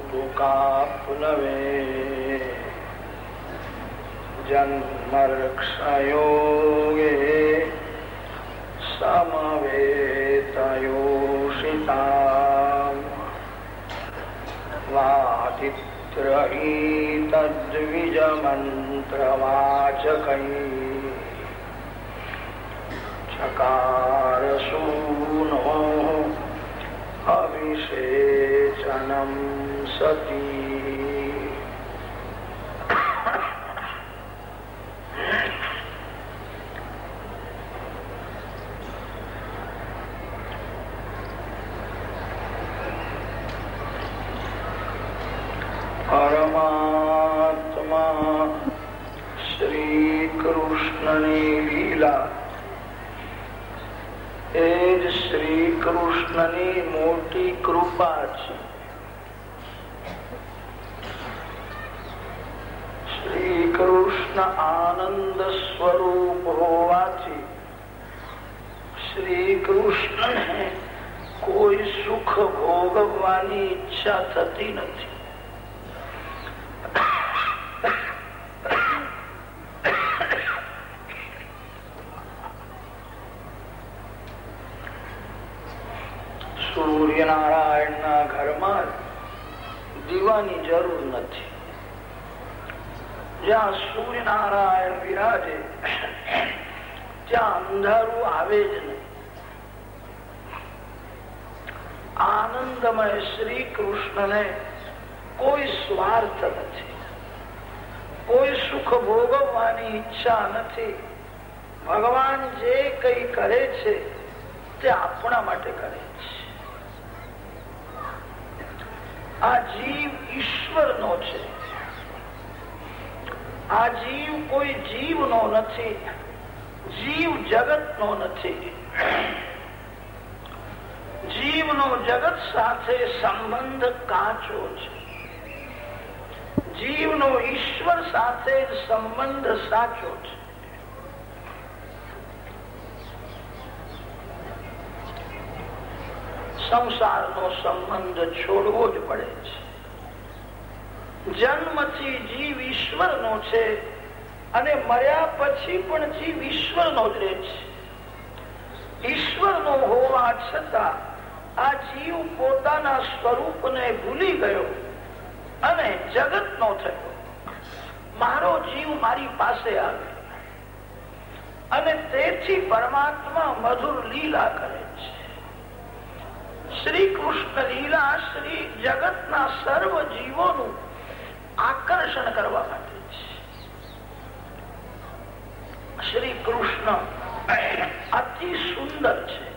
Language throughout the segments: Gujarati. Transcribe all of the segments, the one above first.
कौतुकाप्लवे जन्मर्क्षयोगे समवेतयोषितां वादित्रयीतद्विजमन्त्रवाचकै चकारसूनोः अविशेषणं सती કૃષ્ણને કોઈ સ્વાર્થ નથી. કોઈ સુખ ભોગવવાની ઈચ્છા નથી. ભગવાન જે કઈ કરે છે, તે આપણા માટે કરે છે. આ જીવ ઈશ્વર નો છે. આ જીવ કોઈ જીવ નો નથી. જીવ જગત નો નથી. સંસારનો સંબંધ છોડવો જ પડે છે. જન્મથી જીવ ઈશ્વરનો છે અને મર્યા પછી પણ જીવ ઈશ્વરનો જ રહે છે. ઈશ્વરનો હોવા છતાં આ જીવ પોતાના સ્વરૂપને ભૂલી ગયો અને જગત નો થયો. મારો જીવ મારી પાસે આવે અને તેથી પરમાત્મા મધુર લીલા કરે છે. શ્રી કૃષ્ણ લીલા શ્રી જગતના સર્વ જીવોનું આકર્ષણ કરવા માટે છે. શ્રી કૃષ્ણ અતિ સુંદર છે.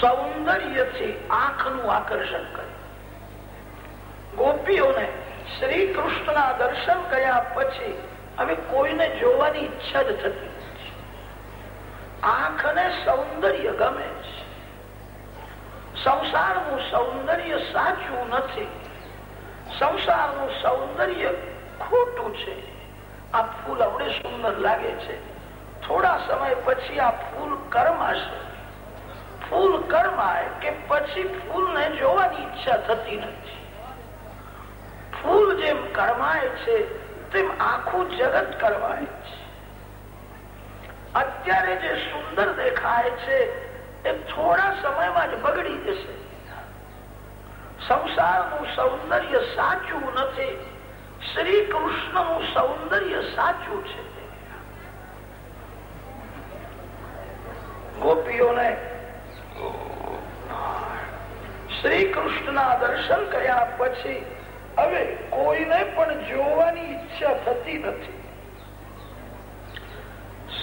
સૌંદર્યથી આંખનું આકર્ષણ કરે ગોપીઓને શ્રી કૃષ્ણના દર્શન કર્યા પછી હવે કોઈને જોવાની ઈચ્છા જ થતી આંખને સૌંદર્ય ગમે છે. સંસારનું સૌંદર્ય સાચું નથી. સંસારનું સૌંદર્ય ખોટું છે. આ ફૂલ અવડે સુંદર લાગે છે. થોડા સમય પછી આ ફૂલ કર્માશે ફૂલ કર્માય કે પછી ફૂલને જોવાની ઈચ્છા થતી નથી. ફૂલ જેમ કરમાય છે, તેમ આખું જગત કરવાય છે. અત્યારે જે સુંદર દેખાય છે એ થોડા સમયમાં જ બગડી જશે. સંસારનું સૌંદર્ય સાચું નથી. શ્રી કૃષ્ણનું સૌંદર્ય સાચું છે. ગોપીઓને શ્રી કૃષ્ણના દર્શન કર્યા પછી હવે કોઈને પણ જોવાની ઈચ્છા થતી નથી.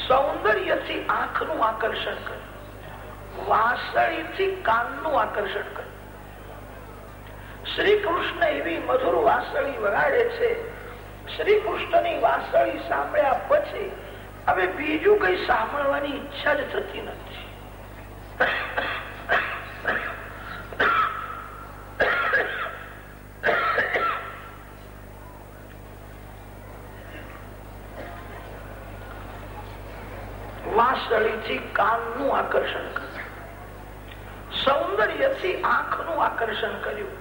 સૌંદર્યથી આંખનું આકર્ષણ કર્યું વાસળીથી કાનનું આકર્ષણ કર્યું શ્રી કૃષ્ણ એવી મધુર વાસળી વગાડે છે. શ્રી કૃષ્ણની વાસળી સાંભળ્યા પછી હવે બીજું કઈ સાંભળવાની ઈચ્છા જ થતી નથી. વાસળીથી કાનનું આકર્ષણ કર્યું સૌંદર્યથી આંખનું આકર્ષણ કર્યું.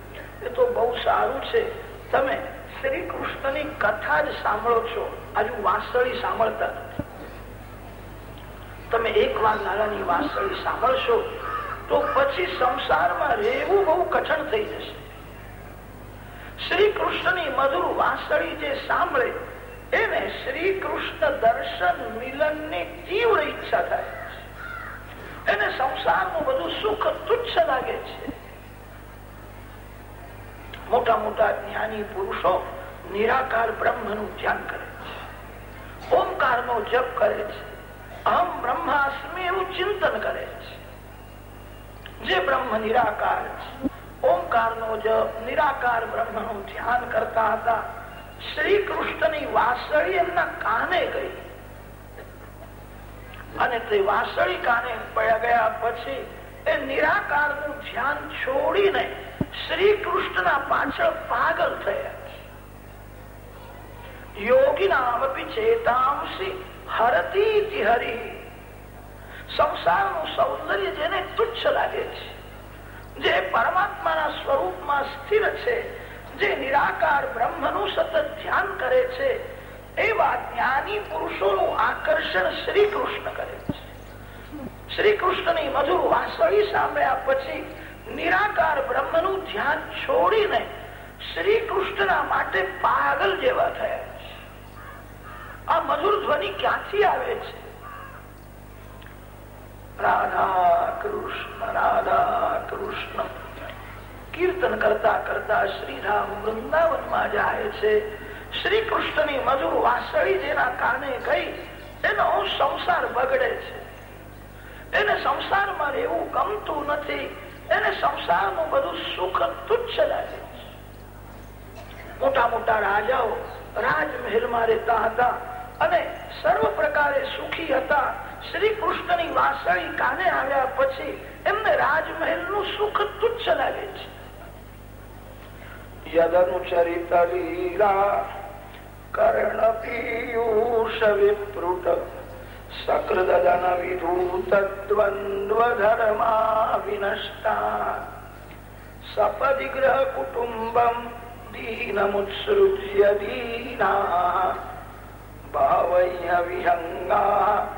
એ તો બહુ સારું છે. તમે શ્રી કૃષ્ણની કથા જ સાંભળો છો. હજુ વાસળી સાંભળતા નથી. તમે એક વાર લાલાની વાસળી સાંભળશો, તો પછી સંસારમાં રહેવું બહુ કઠણ થઈ જશે. શ્રી કૃષ્ણની મધુર વાસળી જે સાંભળે, એને શ્રી કૃષ્ણ દર્શન મિલનની તીવ્ર ઈચ્છા થાય. એને સંસારનું બધું સુખ તુચ્છ લાગે છે. મોટા મોટા જ્ઞાની પુરુષો નિરાકાર બ્રહ્મ ધ્યાન કરે છે. ઓમકાર નો જપ કરે છે. અહમ બ્રહ્માસ્મી એવું ચિંતન કરે છે. જે બ્રહ્મ નિરાકાર છે. ઓમકાર નો જપ નિરાકાર બ્રહ્મનું ધ્યાન કરતા હતા. શ્રી કૃષ્ણની વાસળી એમના કાને ગઈ. અને તે વાસળી કાને પડ્યા ગયા પછી એ નિરાકારનું ધ્યાન છોડીને શ્રી કૃષ્ણના પાછળ પાગલ થયા. યોગી નામ ચેતાંશી હરતી હરી. સંસારનું સૌંદર્ય જેને તુચ્છ લાગે છે, જે પરમાત્માના સ્વરૂપમાં સ્થિર છે, જે નિરાકાર બ્રહ્મનું સતત ધ્યાન કરે છે એવા જ્ઞાની પુરુષોનું આકર્ષણ શ્રી કૃષ્ણ કરે છે. શ્રી કૃષ્ણની મધુર વાસળી સાંભળ્યા પછી નિરાકાર બ્રહ્મનું ધ્યાન છોડીને શ્રી કૃષ્ણના માટે પાગલ જેવા થયા છે. આ મધુર ધ્વનિ ક્યાંથી આવે છે? રાધા કૃષ્ણ રાધા કૃષ્ણ. કીર્તન કરતા કરતા શ્રીરામ વૃંદાવનમાં જાય છે. શ્રી કૃષ્ણની મધુર વાસળી જેના કારણે ગઈ. એનો સંસાર બગડે છે. એને સંસારમાં રહેવું ગમતું નથી. એને સંસારનું બધું સુખ તુચ્છ લાગે છે. મોટા મોટા રાજાઓ રાજમહેલમાં રહેતા હતા અને સર્વ પ્રકારે સુખી હતા. શ્રી કૃષ્ણની વાસળી કાને આવ્યા પછી એમને રાજમહેલનું સુખ તુચ્છ લાગે છે. યદનુચરિત લીલા કર્ણ પીયુષ વિપ્રુટ સકૃદન વિધૂત દ્વંદ્વ ધર્મા વિનષ્ટા સપદિ ગ્રહ કુટુંબમ દીનમુત્સૃજ્ય દીના ભાવય વિહંગા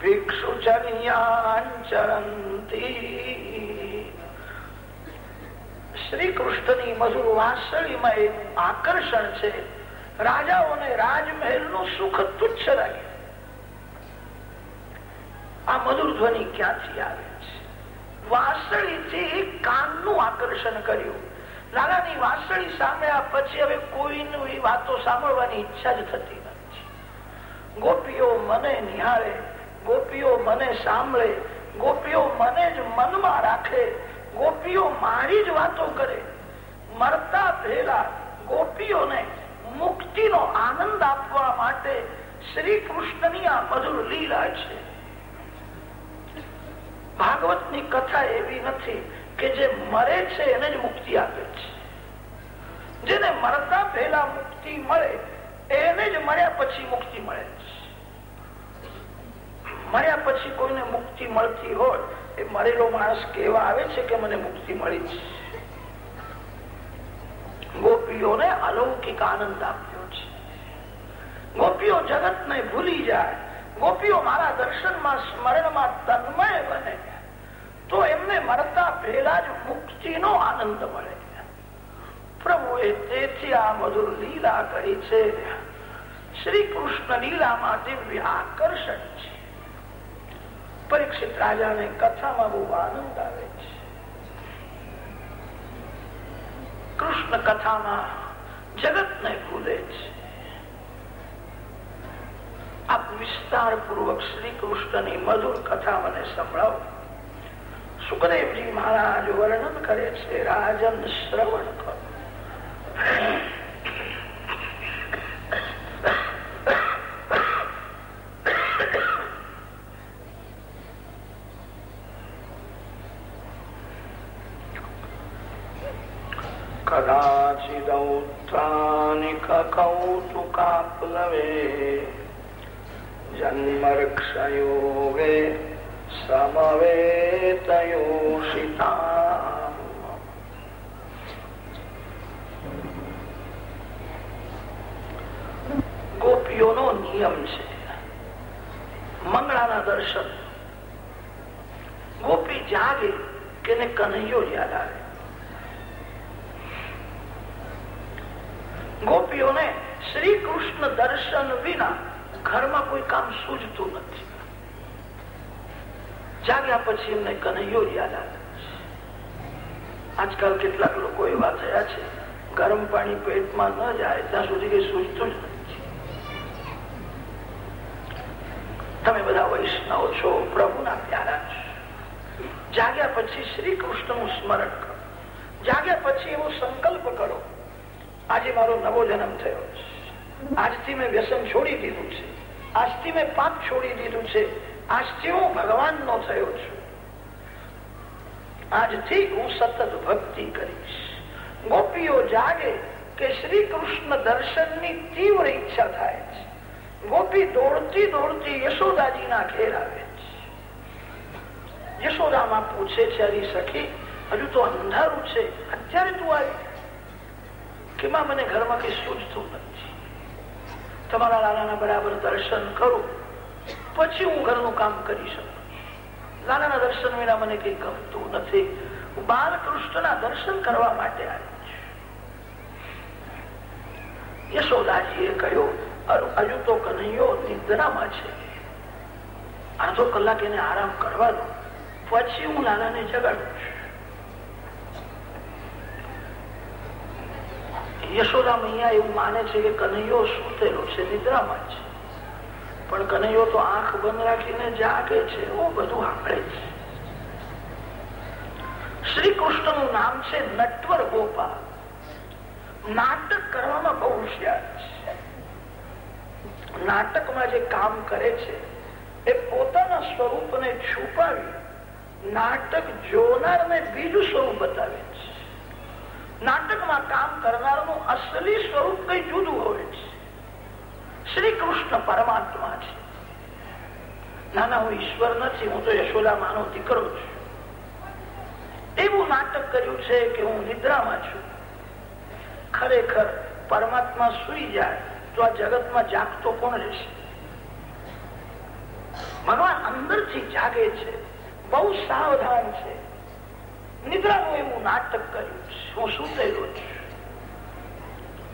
ભિક્ષુચર્યાંચરંતી શ્રી કૃષ્ણની મધુર વાસળીમાં આકર્ષણ છે રાજાઓને રાજમહેલનું સુખ તુચ્છ લાગે આ મધુર ધ્વનિ ક્યાંથી આવે છે? વાસળીથી કાનનું આકર્ષણ કર્યું. લાલાની વાસળી સાંભળ્યા પછી હવે કોઈની વાતો સાંભળવાની ઈચ્છા જ થતી નથી. ગોપીઓ મને નિહાળે, ગોપીઓ મને સાંભળે, ગોપીઓ મને જ મનમાં રાખે, ગોપીઓ મારી જ વાતો કરે. મરતા પહેલા ગોપીઓને મુક્તિનો આનંદ આપવા માટે શ્રી કૃષ્ણની આ મધુર લીલા છે. ભાગવતની કથા એવી નથી કે જે મરે છે એને જ મુક્તિ આપે છે. જેને મરતા પહેલા મુક્તિ મળે, એને જ મર્યા પછી મુક્તિ મળે છે. મર્યા પછી કોઈને મુક્તિ મળતી હોય, એ મરેલો માણસ કેવા આવે છે કે મને મુક્તિ મળી છે? ગોપીઓને અલૌકિક આનંદ આપ્યો છે. ગોપીઓ જગત ને ભૂલી જાય. ગોપીઓ મારા દર્શનમાં, સ્મરણમાં તન્મય બને. તો એમને મળતા પહેલા જ મુક્તિનો આનંદ મળે. પ્રભુએ તેથી આ મધુર લીલા કરી છે શ્રી કૃષ્ણ લીલામાં દિવ્ય આકર્ષણ છે. પરીક્ષિત રાજાને કથામાં બહુ આનંદ આવે છે. કૃષ્ણ કથામાં જગત ને ભૂલે છે આપ વિસ્તાર પૂર્વક શ્રી કૃષ્ણની મધુર કથા મને સંભળાવો સુખદેવજી મહારાજ વર્ણન કરે છે રાજન શ્રવણ કરો કદાચિદૌત્થાનિક કૌતુકાપ્લવે જન્મર્ક્ષયોગે સમવેતયોષિતા ગોપીઓનો નિયમ છે મંગળાના દર્શન ગોપી જાગે કે ને કનૈયો યાદ આવે ગોપીઓને શ્રી કૃષ્ણ દર્શન વિના ઘરમાં કોઈ કામ સૂઝતું નથી જાગ્યા પછી એમને કનૈયો યાદ આજકાલ કેટલાક લોકો એવા થયા છે, ગરમ પાણી પેટમાં ન જાય, ત્યાં સુધી કઈ સૂચતું જ તમે બધા વૈષ્ણવ છો, પ્રભુના પ્યારા છો. જાગ્યા પછી શ્રી કૃષ્ણનું સ્મરણ કરો. જાગ્યા પછી એવો સંકલ્પ કરો. આજે મારો નવો જન્મ થયો છે. આજથી મેં વ્યસન છોડી દીધું છે. આજથી મેં પાપ છોડી દીધું છે. આજથી હું ભગવાનનો થયો છું. આજથી હું સતત ભક્તિ કરીશ. ગોપીઓ જાગે કે શ્રી કૃષ્ણ દર્શનની તીવ્ર ઈચ્છા થાય છે. ગોપી દોડતી દોડતી યશોદાજીના ઘેર આવે છે. યશોદામાં પૂછે છે હરી સખી, હજુ તો અંધારું છે. અત્યારે તું આવી કે માં મને ઘરમાં કઈ સૂચતું નથી. તમારા લાલાના બરાબર દર્શન કરું, પછી હું ઘરનું કામ કરી શકું. લાલાના દર્શન વિના મને કઈ ગમતું નથી. હું બાલકૃષ્ણના દર્શન કરવા માટે આવી છું. યશોદાજીએ કહ્યું હજુ તો કનૈયો નિદ્રામાં છે. અડધો કલાક એને આરામ કરવા દો. પછી હું લાલાને જગાડું છું. યશોદા મૈયા એવું માને છે કે કનૈયો સૂતેલો છે, નિદ્રામાં છે. પણ કનૈયો તો આંખ બંધ રાખીને જાગે છે. એવું બધું સાંભળે છે. શ્રી કૃષ્ણનું નામ છે નટવર ગોપાલ. નાટક કરવામાં બહુ હોશિયાર છે. નાટકમાં જે કામ કરે છે, એ પોતાના સ્વરૂપને છુપાવી નાટક જોનારને બીજું સ્વરૂપ બતાવે છે. નાટકમાં કામ કરનારનું અસલી સ્વરૂપ કઈ જુદું હોય છે. શ્રી કૃષ્ણ પરમાત્મા છે. નાના, હું ઈશ્વર નથી, હું તો યશોલા માનો દીકરો છું. એવું નાટક કર્યું છે કે હું નિદ્રામાં છું. ખરેખર પરમાત્મા સુઈ જાય તો આ જગતમાં જાગતો કોણ રહેશે? ભગવાન અંદરથી જાગે છે, બહુ સાવધાન છે. નિદ્રાનું એવું નાટક કર્યું છે. હું સુતેલો છું?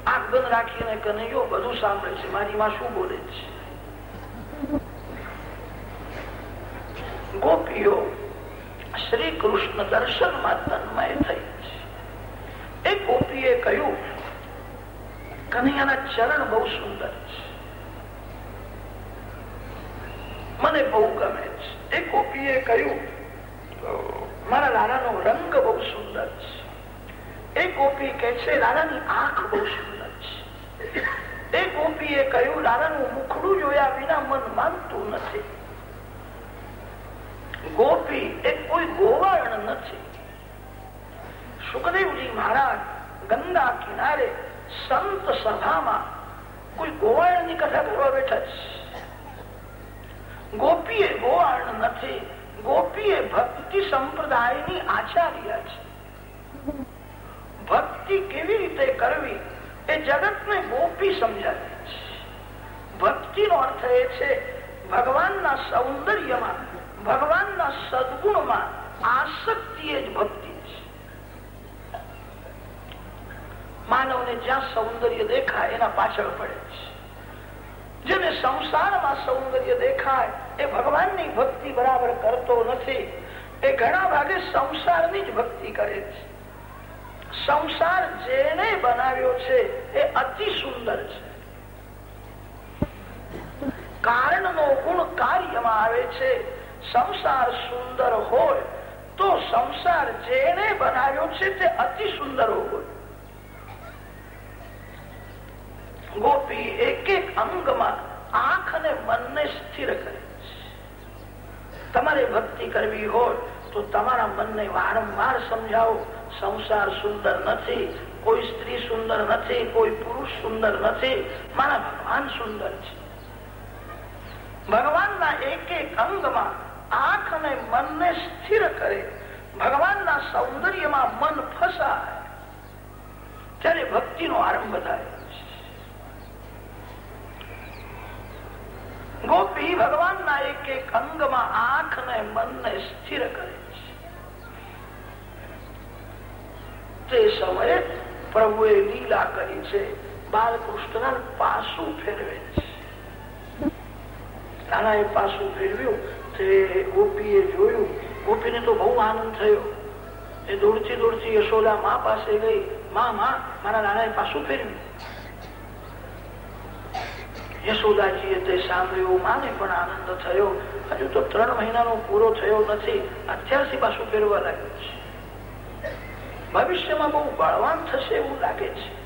આંખ રાખીને કનૈયો બધું સાંભળે છે મારી માં શું બોલે છે ગોપીઓ શ્રી કૃષ્ણ દર્શનમાં તન્મય થઈ છે ગોપીએ કહ્યું કનૈયાના ચરણ બહુ સુંદર છે મને બહુ ગમે છે એક ગોપીએ કહ્યું મારા લાલાનો રંગ બહુ સુંદર છે એક ગોપી કે છે લાલાની આંખ બહુ સુંદર એક ગોપીએ કહ્યું, લાલાનું મુખડું જોયા વિના મન માનતું નથી. ગોપી એ કોઈ ગોવાણ નથી. સુખદેવજી મહારાજ ગંગા કિનારે સંત સભામાં કોઈ ગોવાળની કથા કરવા બેઠા છે. ગોપીએ ગોવાળ નથી, ગોપીએ ભક્તિ સંપ્રદાયની આચાર્ય છે. ભક્તિ કેવી રીતે કરવી? એ જગતને ગોપી સમજાવે છે. ભક્તિનો અર્થ એ છે, ભગવાનના સૌંદર્યમાં, ભગવાનના સદગુણમાં આસક્તિ એ જ ભક્તિ છે. માનવને જ્યાં સૌંદર્ય દેખાય, એના પાછળ પડે છે. જેને સંસારમાં સૌંદર્ય દેખાય, એ ભગવાનની ભક્તિ બરાબર કરતો નથી. એ ઘણા ભાગે સંસારની જ ભક્તિ કરે છે. સંસાર જેને બનાવ્યો છે, એ અતિ સુંદર છે. કારણનો ગુણ કાર્યમાં આવે છે, સંસાર સુંદર હોય તો સંસાર જેને બનાવ્યો છે, તે અતિ સુંદર હોય. ગોપી એક એક અંગમાં આંખ અને મનને સ્થિર કરે છે. તમારે ભક્તિ કરવી હોય તો તમારા મનને વારંવાર સમજાવો. સંસાર સુંદર નથી, કોઈ સ્ત્રી સુંદર નથી, કોઈ પુરુષ સુંદર નથી. મારા ભગવાન સુંદર છે. ભગવાનના એક એક અંગમાં આંખ અને મનને સ્થિર કરે. ભગવાનના સૌંદર્યમાં મન ફસાય. ત્યારે ભક્તિનો આરંભ થાય. ગોપી ભગવાનના એક એક અંગમાં આંખ ને મનને સ્થિર કરે છે તે સમયે પ્રભુએ લીલા કરી છે. બાલકૃષ્ણ પાછું ફેરવે છે. નાના એ પાછું ફેરવ્યું. તે ગોપીએ જોયું. ગોપીને તો બહુ આનંદ થયો. એ દોડતી દોડતી યશોદા મા પાસે ગઈ. મા મા, મારા નાના એ પાસું ફેરવ્યું. યશોદાજીએ તે સાંભળ્યું. માને પણ આનંદ થયો. હજુ તો ત્રણ મહિનાનો પૂરો થયો નથી. અત્યારથી પાછું ફેરવા લાગ્યું છે. ભવિષ્યમાં બહુ બળવાન થશે એવું લાગે છે.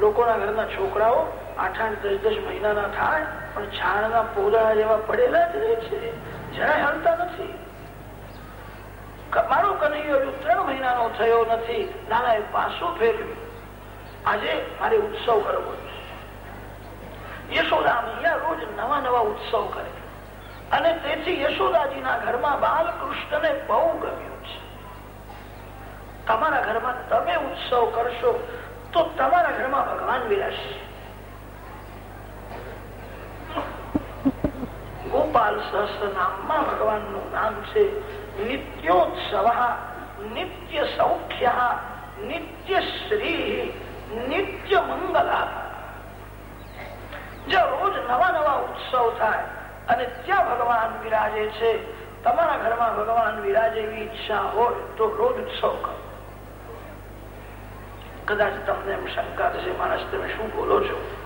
લોકોના ઘરના છોકરાઓ આઠ આઠ દસ દસ મહિનાના થાય, પણ છાણના પોદળા જેવા પડેલા જ રહે છે. જરાય હલતા નથી. મારો કનૈયો હજુ ત્રણ મહિનાનો થયો નથી. નાના એ પાછું ફેર્યું. આજે મારે ઉત્સવ કરવો યશોદા મૈયા રોજ નવા નવા ઉત્સવ કરે. અને તેથી યશોદાજીના ઘરમાં બાલકૃષ્ણને બહુ ગમ્યું છે. તમારા ઘરમાં તમે ઉત્સવ કરશો, તો તમારા ઘરમાં ભગવાન વિરાશે ગોપાલ સહસ્ત્ર નામમાં ભગવાનનું નામ છે નિત્યોત્સવ, નિત્ય સૌખ્ય, નિત્ય શ્રી, નિત્ય મંગલા. રોજ નવા નવા ઉત્સવ થાય અને ત્યાં ભગવાન વિરાજે છે, તમારા ઘરમાં ભગવાન વિરાજે એવી ઈચ્છા હોય તો રોજ ઉત્સવ કરો. કદાચ તમને એમ શંકા થશે, માણસ, તમે શું બોલો છો?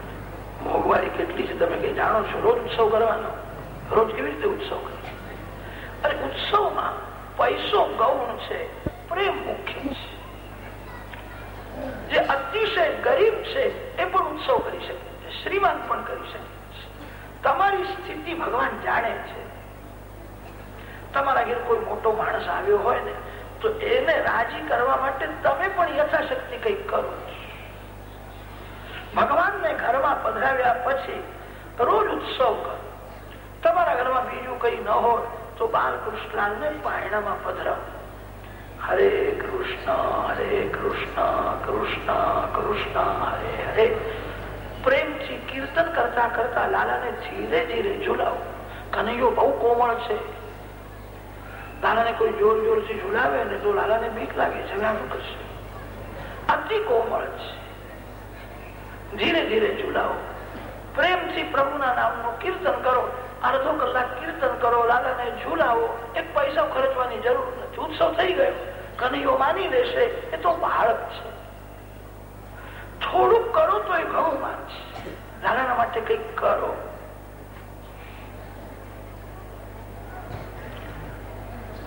મોંઘવારી કેટલી છે, તમે કઈ જાણો છો? રોજ ઉત્સવ કરવાનો. રોજ કેવી રીતે ઉત્સવ કરે અને ઉત્સવમાં પૈસો ગૌણ છે, પ્રેમ મુખ્ય છે. જે અતિશય ગરીબ છે, એ પણ ઉત્સવ કરી શકે શ્રીમાન પણ કરી શકે તમારી સ્થિતિ ભગવાન જાણે છે. તમારા ઘેર કોઈ મોટો માણસ આવ્યો હોય ને તો એને રાજી કરવા માટે તમે પણ યથાશક્તિ કંઈક કરો ભગવાનને ઘરમાં પધરાવ્યા પછી રોજ ઉત્સવ કરો. તમારા ઘરમાં બીજું કઈ ન હોય તો બાલકૃષ્ણને પાયણામાં પધરાવો. હરે કૃષ્ણ હરે કૃષ્ણ કૃષ્ણ કૃષ્ણ, હરે હરે. પ્રેમથી કીર્તન કરતા કરતા લાલાને ધીરે ધીરે ઝુલાવો. કનૈયો બહુ કોમળ છે. લાલાને કોઈ જોર જોરથી ઝુલાવે ને તો લાલાને બીક લાગે કરશે. અતિ કોમળ છે. ધીરે ધીરે ઝુલાવો. પ્રેમથી પ્રભુના નામનું કીર્તન કરો. અડધો કલાક કીર્તન કરો. લાલાને ઝુલાવો. એક પૈસા ખર્ચવાની જરૂર નથી. ઉત્સવ થઈ ગયો. કનૈયો માની લેશે. એ તો બાળક છે. થોડુંક કરો તો એ ઘણું માનશે. લાલાના માટે કંઈક કરો.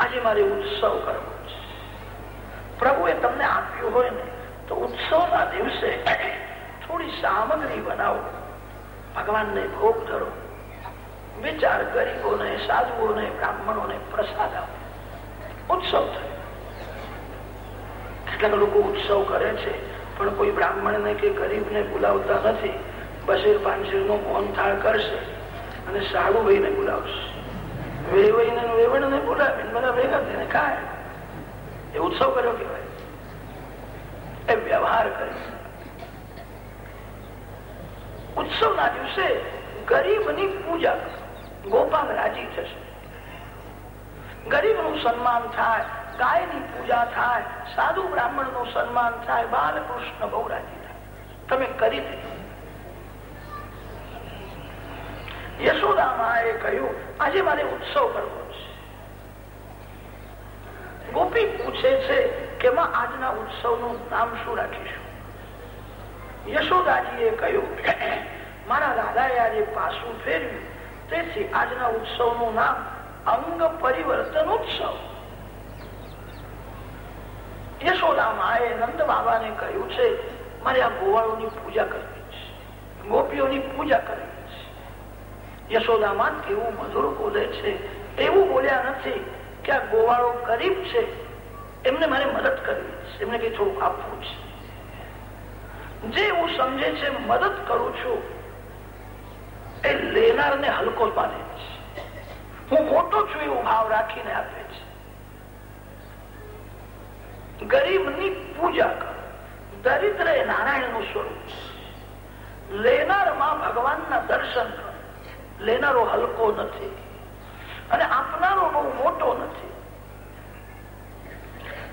આજે મારે ઉત્સવ કરવો છે. પ્રભુએ તમને આપ્યું હોય ને, તો ઉત્સવના દિવસે થોડી સામગ્રી બનાવો. ભગવાનને ભોગ ધરો. વિચાર ગરીબોને, સાધુઓને, બ્રાહ્મણોને પ્રસાદ આપો. ઉત્સવ થયો. કેટલાક લોકો ઉત્સવ કરે છે, પણ કોઈ બ્રાહ્મણને કે ગરીબને બોલાવતા નથી. બસેર પાંચેરનું મોહન થાળ કરશે અને સાડુભાઈને બોલાવશે. વેવાઈ ને વેવણ બધા ભેગા થઈને ખાય. એ ઉત્સવ કર્યો કેવાય એ વ્યવહાર કરે ઉત્સવ દિવસે ગરીબની પૂજા ગોપાલ રાજી થશે. ગરીબનું સન્માન થાય, ગાયની પૂજા થાય, સાધુ બ્રાહ્મણનું સન્માન થાય, બાલકૃષ્ણ બહુ રાજી થાય. તમે કરી દે એ કહ્યું, આજે મારે ઉત્સવ કરવો છે. ગોપી પૂછે છે કે માં આજના ઉત્સવ નામ શું રાખીશું? યશોદાજીએ કહ્યું, મારા દાદાએ આજે પાસું ફેરવ્યું. તેથી આજના ઉત્સવનું નામ અંગ પરિવર્તન ઉત્સવ. યશોદામાએ નંદ બાબાને કહ્યું છે, મારે આ ગોવાળોની પૂજા કરવી છે. ગોપીઓની પૂજા કરવી યશોદામાં કેવું મધુર બોલે છે? એવું બોલ્યા નથી કે આ ગોવાળો ગરીબ છે. એમને મારે મદદ કરવી છે. એમને કઈ થોડું આપવું છે. જે એવું સમજે છે, મદદ કરું છું, એ લેનારને હલકો માને છે. હું મોટો છું એવું ભાવ રાખીને આપે છે. ગરીબની પૂજા કરો. દરિદ્ર એ નારાયણનું સ્વરૂપ લેનારમાં ભગવાનના દર્શન કરો. લેનારો હલકો નથી અને આપનારો બહુ મોટો નથી.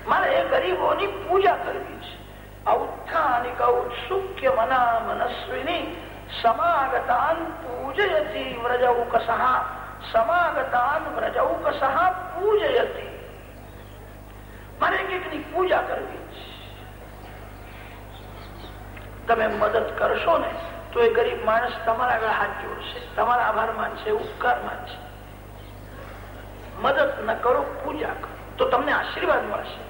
મારે એ ગરીબોની પૂજા પૂજા કરવી છે. તમે મદદ કરશો ને? તો એ ગરીબ માણસ તમારા આગળ હાથ જોડશે. તમારા આભાર માનશે ઉપકાર માનશે મદદ ન કરો, પૂજા કરો. તો તમને આશીર્વાદ મળશે.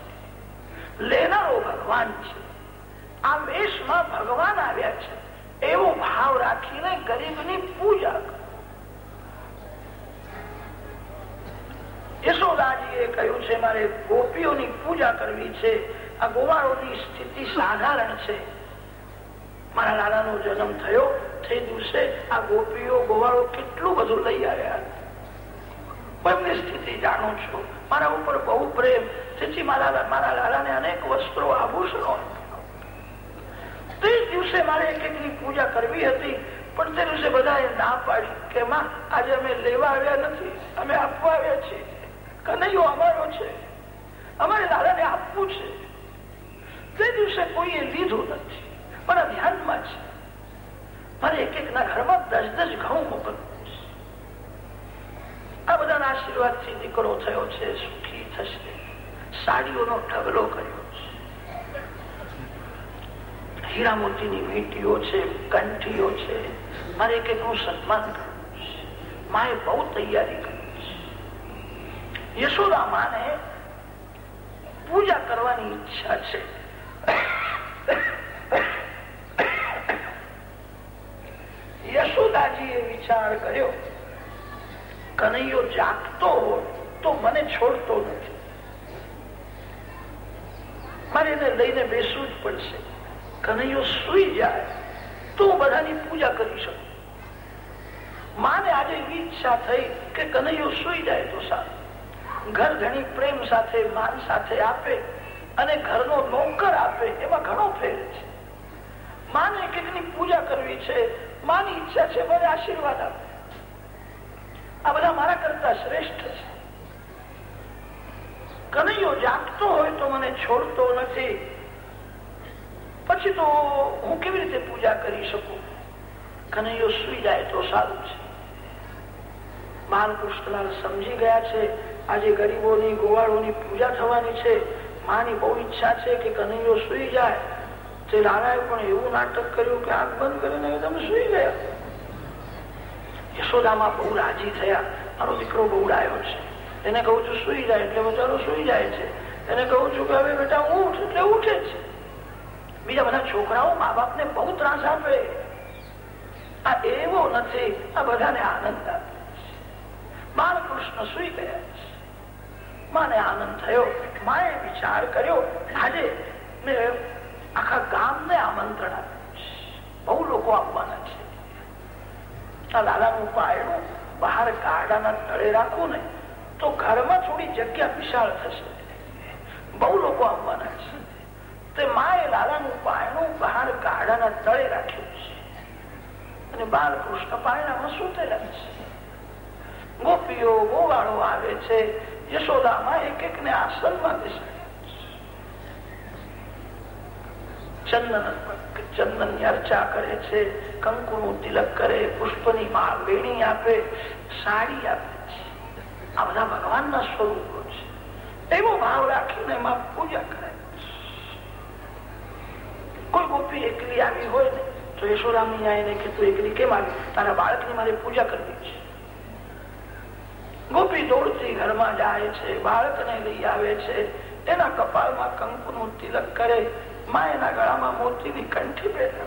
લેનારો ભગવાન છે. આ વેશમાં ભગવાન આવ્યા છે. એવો ભાવ રાખીને ગરીબની પૂજા કરો. યશોદાજીએ કહ્યું છે, મારે ગોપીઓની પૂજા કરવી છે. આ ગોવાળોની સ્થિતિ સાધારણ છે. મારા લાલાનો જન્મ થયો, તે દિવસે આ ગોપીઓ, ગોવાળો કેટલું બધું લઈ આવ્યા બંને સ્થિતિ જાણું છું. મારા ઉપર બહુ પ્રેમ. તેથી મારા મારા લાલાને અનેક વસ્ત્રો આભૂષણો તે દિવસે મારે એક એકની પૂજા કરવી હતી, પણ તે દિવસે બધાએ ના પાડી કે, માં, આજે અમે લેવા આવ્યા નથી. અમે આપવા આવ્યા છીએ. કનૈયો અમારો છે. અમારે લાલાને આપવું છે. તે દિવસે કોઈએ લીધું નથી. પણ ધ્યાનમાં છે. મારે એક એક ના ઘરમાં દસ દસ ઘઉં મોકલવું છે. આ બધાના આશીર્વાદથી દીકરો થયો છે, સુખી થશે. સાડીઓનો ઢગલો કર્યો છે. હીરા વીંટીઓ છે, કંઠીઓ છે. મારે એક એક નું સન્માન કરવું છે. માએ બહુ તૈયારી કરી છે. યશોદા માને પૂજા કરવાની ઈચ્છા છે. યશોદાજીએ વિચાર કર્યો, કનૈયો જાગતો હોય તો મને છોડતો નથી. મારે એને લઈને બેસવું જ પડશે. કનૈયો સુઈ જાય તો બધાની પૂજા કરી શકું. માને આજે ઈચ્છા થઈ કે કનૈયો સુઈ જાય તો સારું. ઘર ઘણી પ્રેમ સાથે, માન સાથે આપે અને ઘરનો નોકર આપે એમાં ઘણો ફેર છે. માને કેટલી પૂજા કરવી છે માની ઈચ્છા છે, મને આશીર્વાદ આપે. આ બધા મારા કરતા શ્રેષ્ઠ છે. કનૈયો જાગતો હોય તો મને છોડતો નથી. પછી તો હું કેવી રીતે પૂજા કરી શકું? કનૈયો સુઈ જાય તો સારું છે. બાલકૃષ્ણલાલ સમજી ગયા છે, આજે ગરીબોની, ગોવાળોની પૂજા થવાની છે. માની બહુ ઈચ્છા છે કે કનૈયો સુઈ જાય. તે લાલાએ પણ એવું નાટક કર્યું કે આંખ બંધ કરીને તમે સુઈ ગયા. યશોદામાં બહુ રાજી થયા. મારો દીકરો બહુડાયો છે. એને કહું છું સુઈ જાય એટલે બચારો સુઈ જાય છે. એને કહું છું કે હવે બેટા ઉઠ એટલે ઉઠે છે. બીજા બધા છોકરાઓ મા બાપ ને બહુ ત્રાસ આપે. આ એવો નથી, આ બધાને આનંદ આપે. બાલકૃષ્ણ સુઈ ગયા. માને આનંદ થયો. માએ વિચાર કર્યો, આજે મેં આખા ગામને આમંત્રણ આપ્યું બહુ લોકો આવવાના છે. આ લાલાનું પાયણું બહાર ગાડાના તળે રાખો ને તો ઘરમાં થોડી જગ્યા વિશાળ થશે. બહુ લોકો આવવાના છે. તે માએ લાલાનું પાયણું બહાર ગાડાના તળે રાખ્યું છે. અને બાલકૃષ્ણ પાયણામાં સૂતેલા છે. ગોપીઓ, ગોવાળો આવે છે. યશોદામાં એક એક ને આસનમાં બેસાડે ચંદન ચંદનની અર્ચા કરે છે કંકુ નું તિલક કરે, પુષ્પની માળ વેણી આપે, સાડી આપે છે. આ બધા ભગવાનના સ્વરૂપો છે. એવો ભાવ રાખીને એમાં પૂજા કરે કોઈ ગોપી એકલી આવી હોય ને, તો યશોરામની આવીને કે, તું એકલી કેમ આવી? તારા બાળકની મારે પૂજા કરવી છે. ગોપી દોડતી ઘરમાં જાય છે, બાળકને લઈ આવે છે એના કપાળમાં કંકુ નું તિલક કરે માં એના ગળામાં મોતીની કંઠી પહેરે.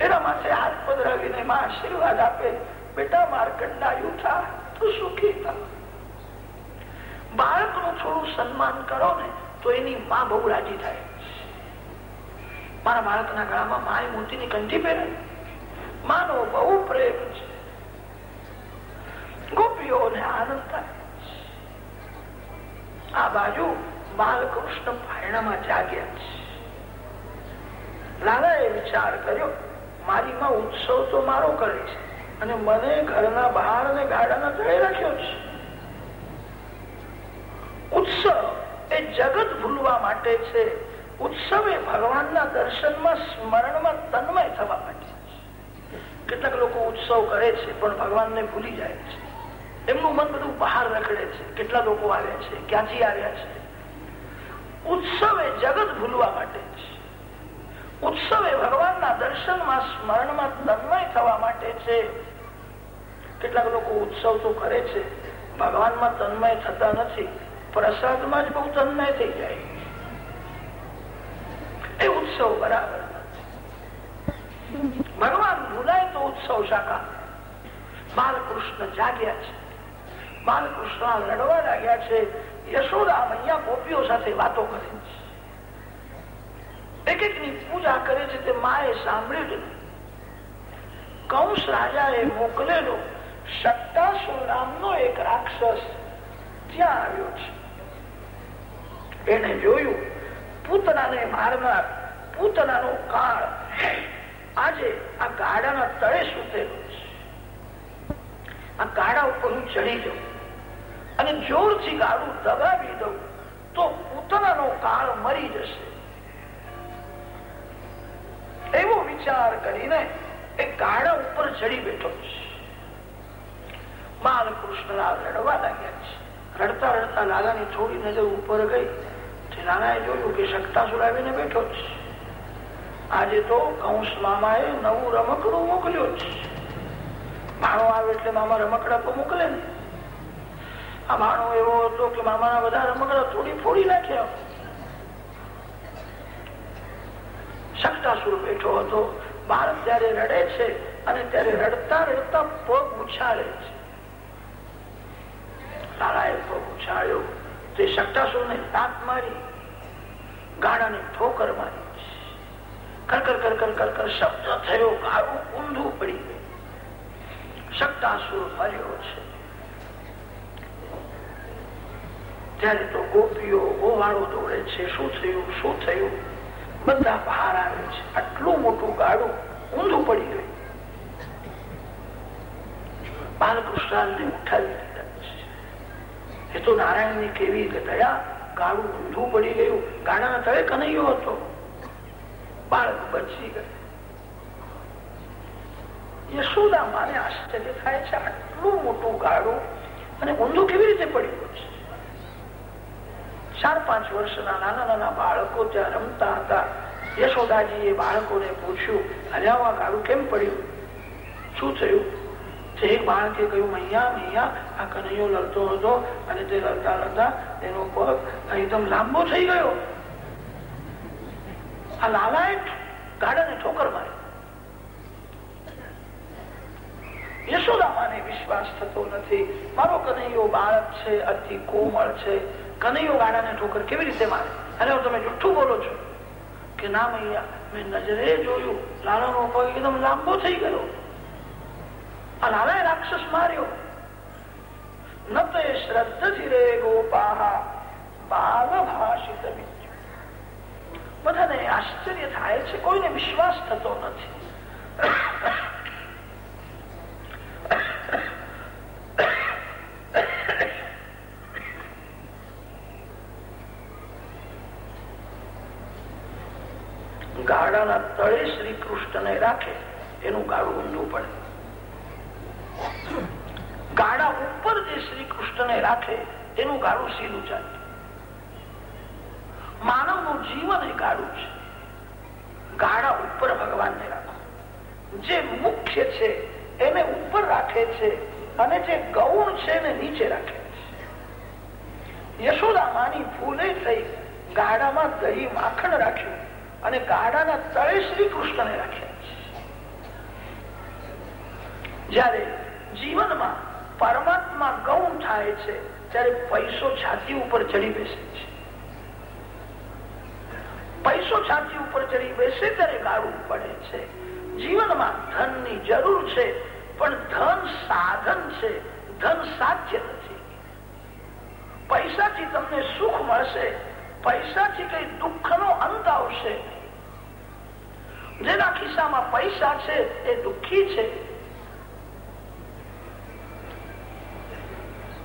એના માથે હાથ પધરાવીને માં આશીર્વાદ આપે. બેટા માર્કંડાયું થા તું સુખી થા. બાળકનું થોડું સન્માન કરો ને, તો એની માં બહુ રાજી થાય. મારા બાળકના ગળામાં માય મોતીની કંઠી પહેરે. માનો બહુ પ્રેમ છે. ગોપીઓને આનંદ થાય. આ બાજુ બાલકૃષ્ણ પાયણામાં જાગ્યા છે. લાલાએ વિચાર કર્યો, મારી માં ઉત્સવ તો મારો કરે છે અને મને ઘરના બહાર ને ગાડાના તળે રાખ્યો છે. ઉત્સવ એ જગત ભૂલવા માટે છે. ઉત્સવ એ ભગવાનના દર્શનમાં સ્મરણમાં તન્મય થવા માટે કેટલાક લોકો ઉત્સવ કરે છે, પણ ભગવાનને ભૂલી જાય છે. એમનું મન બધું બહાર રખડે છે. કેટલા લોકો આવ્યા છે, ક્યાંથી આવ્યા છે? ઉત્સવ એ જગત ભૂલવા માટે છે ઉત્સવ એ ભગવાનના દર્શનમાં, સ્મરણમાં તન્મય થવા માટે છે. કેટલાક લોકો ઉત્સવ તો કરે છે. ભગવાનમાં તન્મય થતા નથી. પ્રસાદમાં જ બહુ તન્મય થઈ જાય. એ ઉત્સવ બરાબર. ભગવાન ભૂલાય તો ઉત્સવ શાખા. બાલકૃષ્ણ જાગ્યા છે. બાલકૃષ્ણ લડવા લાગ્યા છે. યશોદા મૈયા ગોપીઓ સાથે વાતો કરે છે? એક એક ની પૂજા કરે છે તે માએ સાંભળ્યું કંસ રાજાએ મોકલેલો સટ્ટાસુર નામનો એક રાક્ષસ ત્યાં આવ્યો છે. એને જોયું, પૂતનાને મારનાર, પૂતનાનો કાળ આજે આ ગાડાના તળે સૂતેલો છે. આ ગાડા ઉપર હું ચડી જાઉં. અને જોરથી ગાડું દબાવી દઉં તો પૂતનાનો કાળ મરી જશે. એવો વિચાર કરીને એ ગાડા ઉપર ચડી બેઠો છે. બાલકૃષ્ણ રડવા લાગ્યા છે. રડતા રડતા લાલાની થોડી નજર ઉપર ગઈ. લાલાએ જોયું કે સત્તાસુર આવીને બેઠો છે. આજે તો કંસ મામાએ નવું રમકડું મોકલ્યો છે. માણો આવે એટલે મામા રમકડા તો મોકલે ને. ભાણો એવો હતો કે મામાના બધા રમકડા થોડી ફોડી નાખ્યા શક્તાસુર બેઠો હતો. બાળક જયારે રડે છે અને ત્યારે રડતા રડતા પગ ઉછાળે છે. તારાએ પગ ઉછાળ્યો. તે શક્તાસુર ને લાત મારી. ગાડાને ઠોકર મારી. કરકર કરકર કરકર શબ્દ થયો. ગાળું ઊંધું પડી ગયું. શક્તાસુર મર્યો છે. ત્યારે તો ગોપીઓ ગોવાળો દોડે છે શું થયું શું થયું બધા બહાર આવે છે. આટલું મોટું ગાડું ઊંધું પડી ગયું. બાલકૃષ્ણને ઉઠાવી દીધા છે એ તો નારાયણની કેવી દયા, ગાડું ઊંધું પડી ગયું. ગાડાના તળે કનૈયો હતો. બાળક બચી ગયું. યશોદા માને આશ્ચર્ય થાય છે, આટલું મોટું ગાડું અને ઊંધું કેવી રીતે પડી ગયું છે? ચાર પાંચ વર્ષના નાના નાના બાળકો ત્યાં રમતા હતા. યશોદાજી એ બાળકોને પૂછ્યું હજાવા ગાડું કેમ પડ્યું? શું થયું? એક બાળકે કહ્યું, મૈયા મૈયા, આ કનૈયો લડતો હતો અને તે લડતા લડતા એનો પગ એકદમ લાંબો થઈ ગયો. આ લાલાએ ગાડાને ઠોકર મારી યશોદામાને વિશ્વાસ થતો નથી. મારો કનૈયો બાળક છે, અતિ કોમળ છે. કનૈયો ગાડાને ઠોકર કેવી રીતે મારે? અરે તમે જુઠ્ઠું બોલો છો. કે ના મૈયા, મેં નજરે જોયું. લાલાનો પગ એકદમ લાંબો થઈ ગયો. આ લાલાએ રાક્ષસ માર્યો. ન તે શ્રદ્ધથી રે ગોપાહા બાલ બધાને આશ્ચર્ય થાય છે, કોઈને વિશ્વાસ થતો નથી ગાડાના તળે શ્રી રાખે, એનું ગાળું ઊંધું પડે. ગાડા ઉપર જે શ્રી કૃષ્ણને રાખે, એનું ગાળું સીધું ચાલે. માનવનું જીવન એ ગાળું છે. ગાડા ઉપર ભગવાનને રાખો. જે મુખ્ય છે, એને ઉપર રાખે છે અને જે ગૌણ છે, એને નીચે રાખે છે. યશોદા માની ભૂલે થઈ ગાડામાં દહીં માખણ રાખ્યું. અને ગાડાના તળે શ્રી કૃષ્ણને રાખ્યા જયારે જીવનમાં પરમાત્મા ગૌણ થાય છે, ત્યારે પૈસો છાતી ઉપર ચડી બેસે છે. પૈસો છાતી ઉપર ચડી બેસે ત્યારે ગાળું પડે છે. જીવનમાં ધનની જરૂર છે, પણ ધન સાધન છે, ધન સાધ્ય નથી. પૈસાથી તમને સુખ મળશે, પૈસાથી કઈ દુઃખનો અંત આવશે જેના ખિસ્સામાં પૈસા છે એ દુઃખી છે.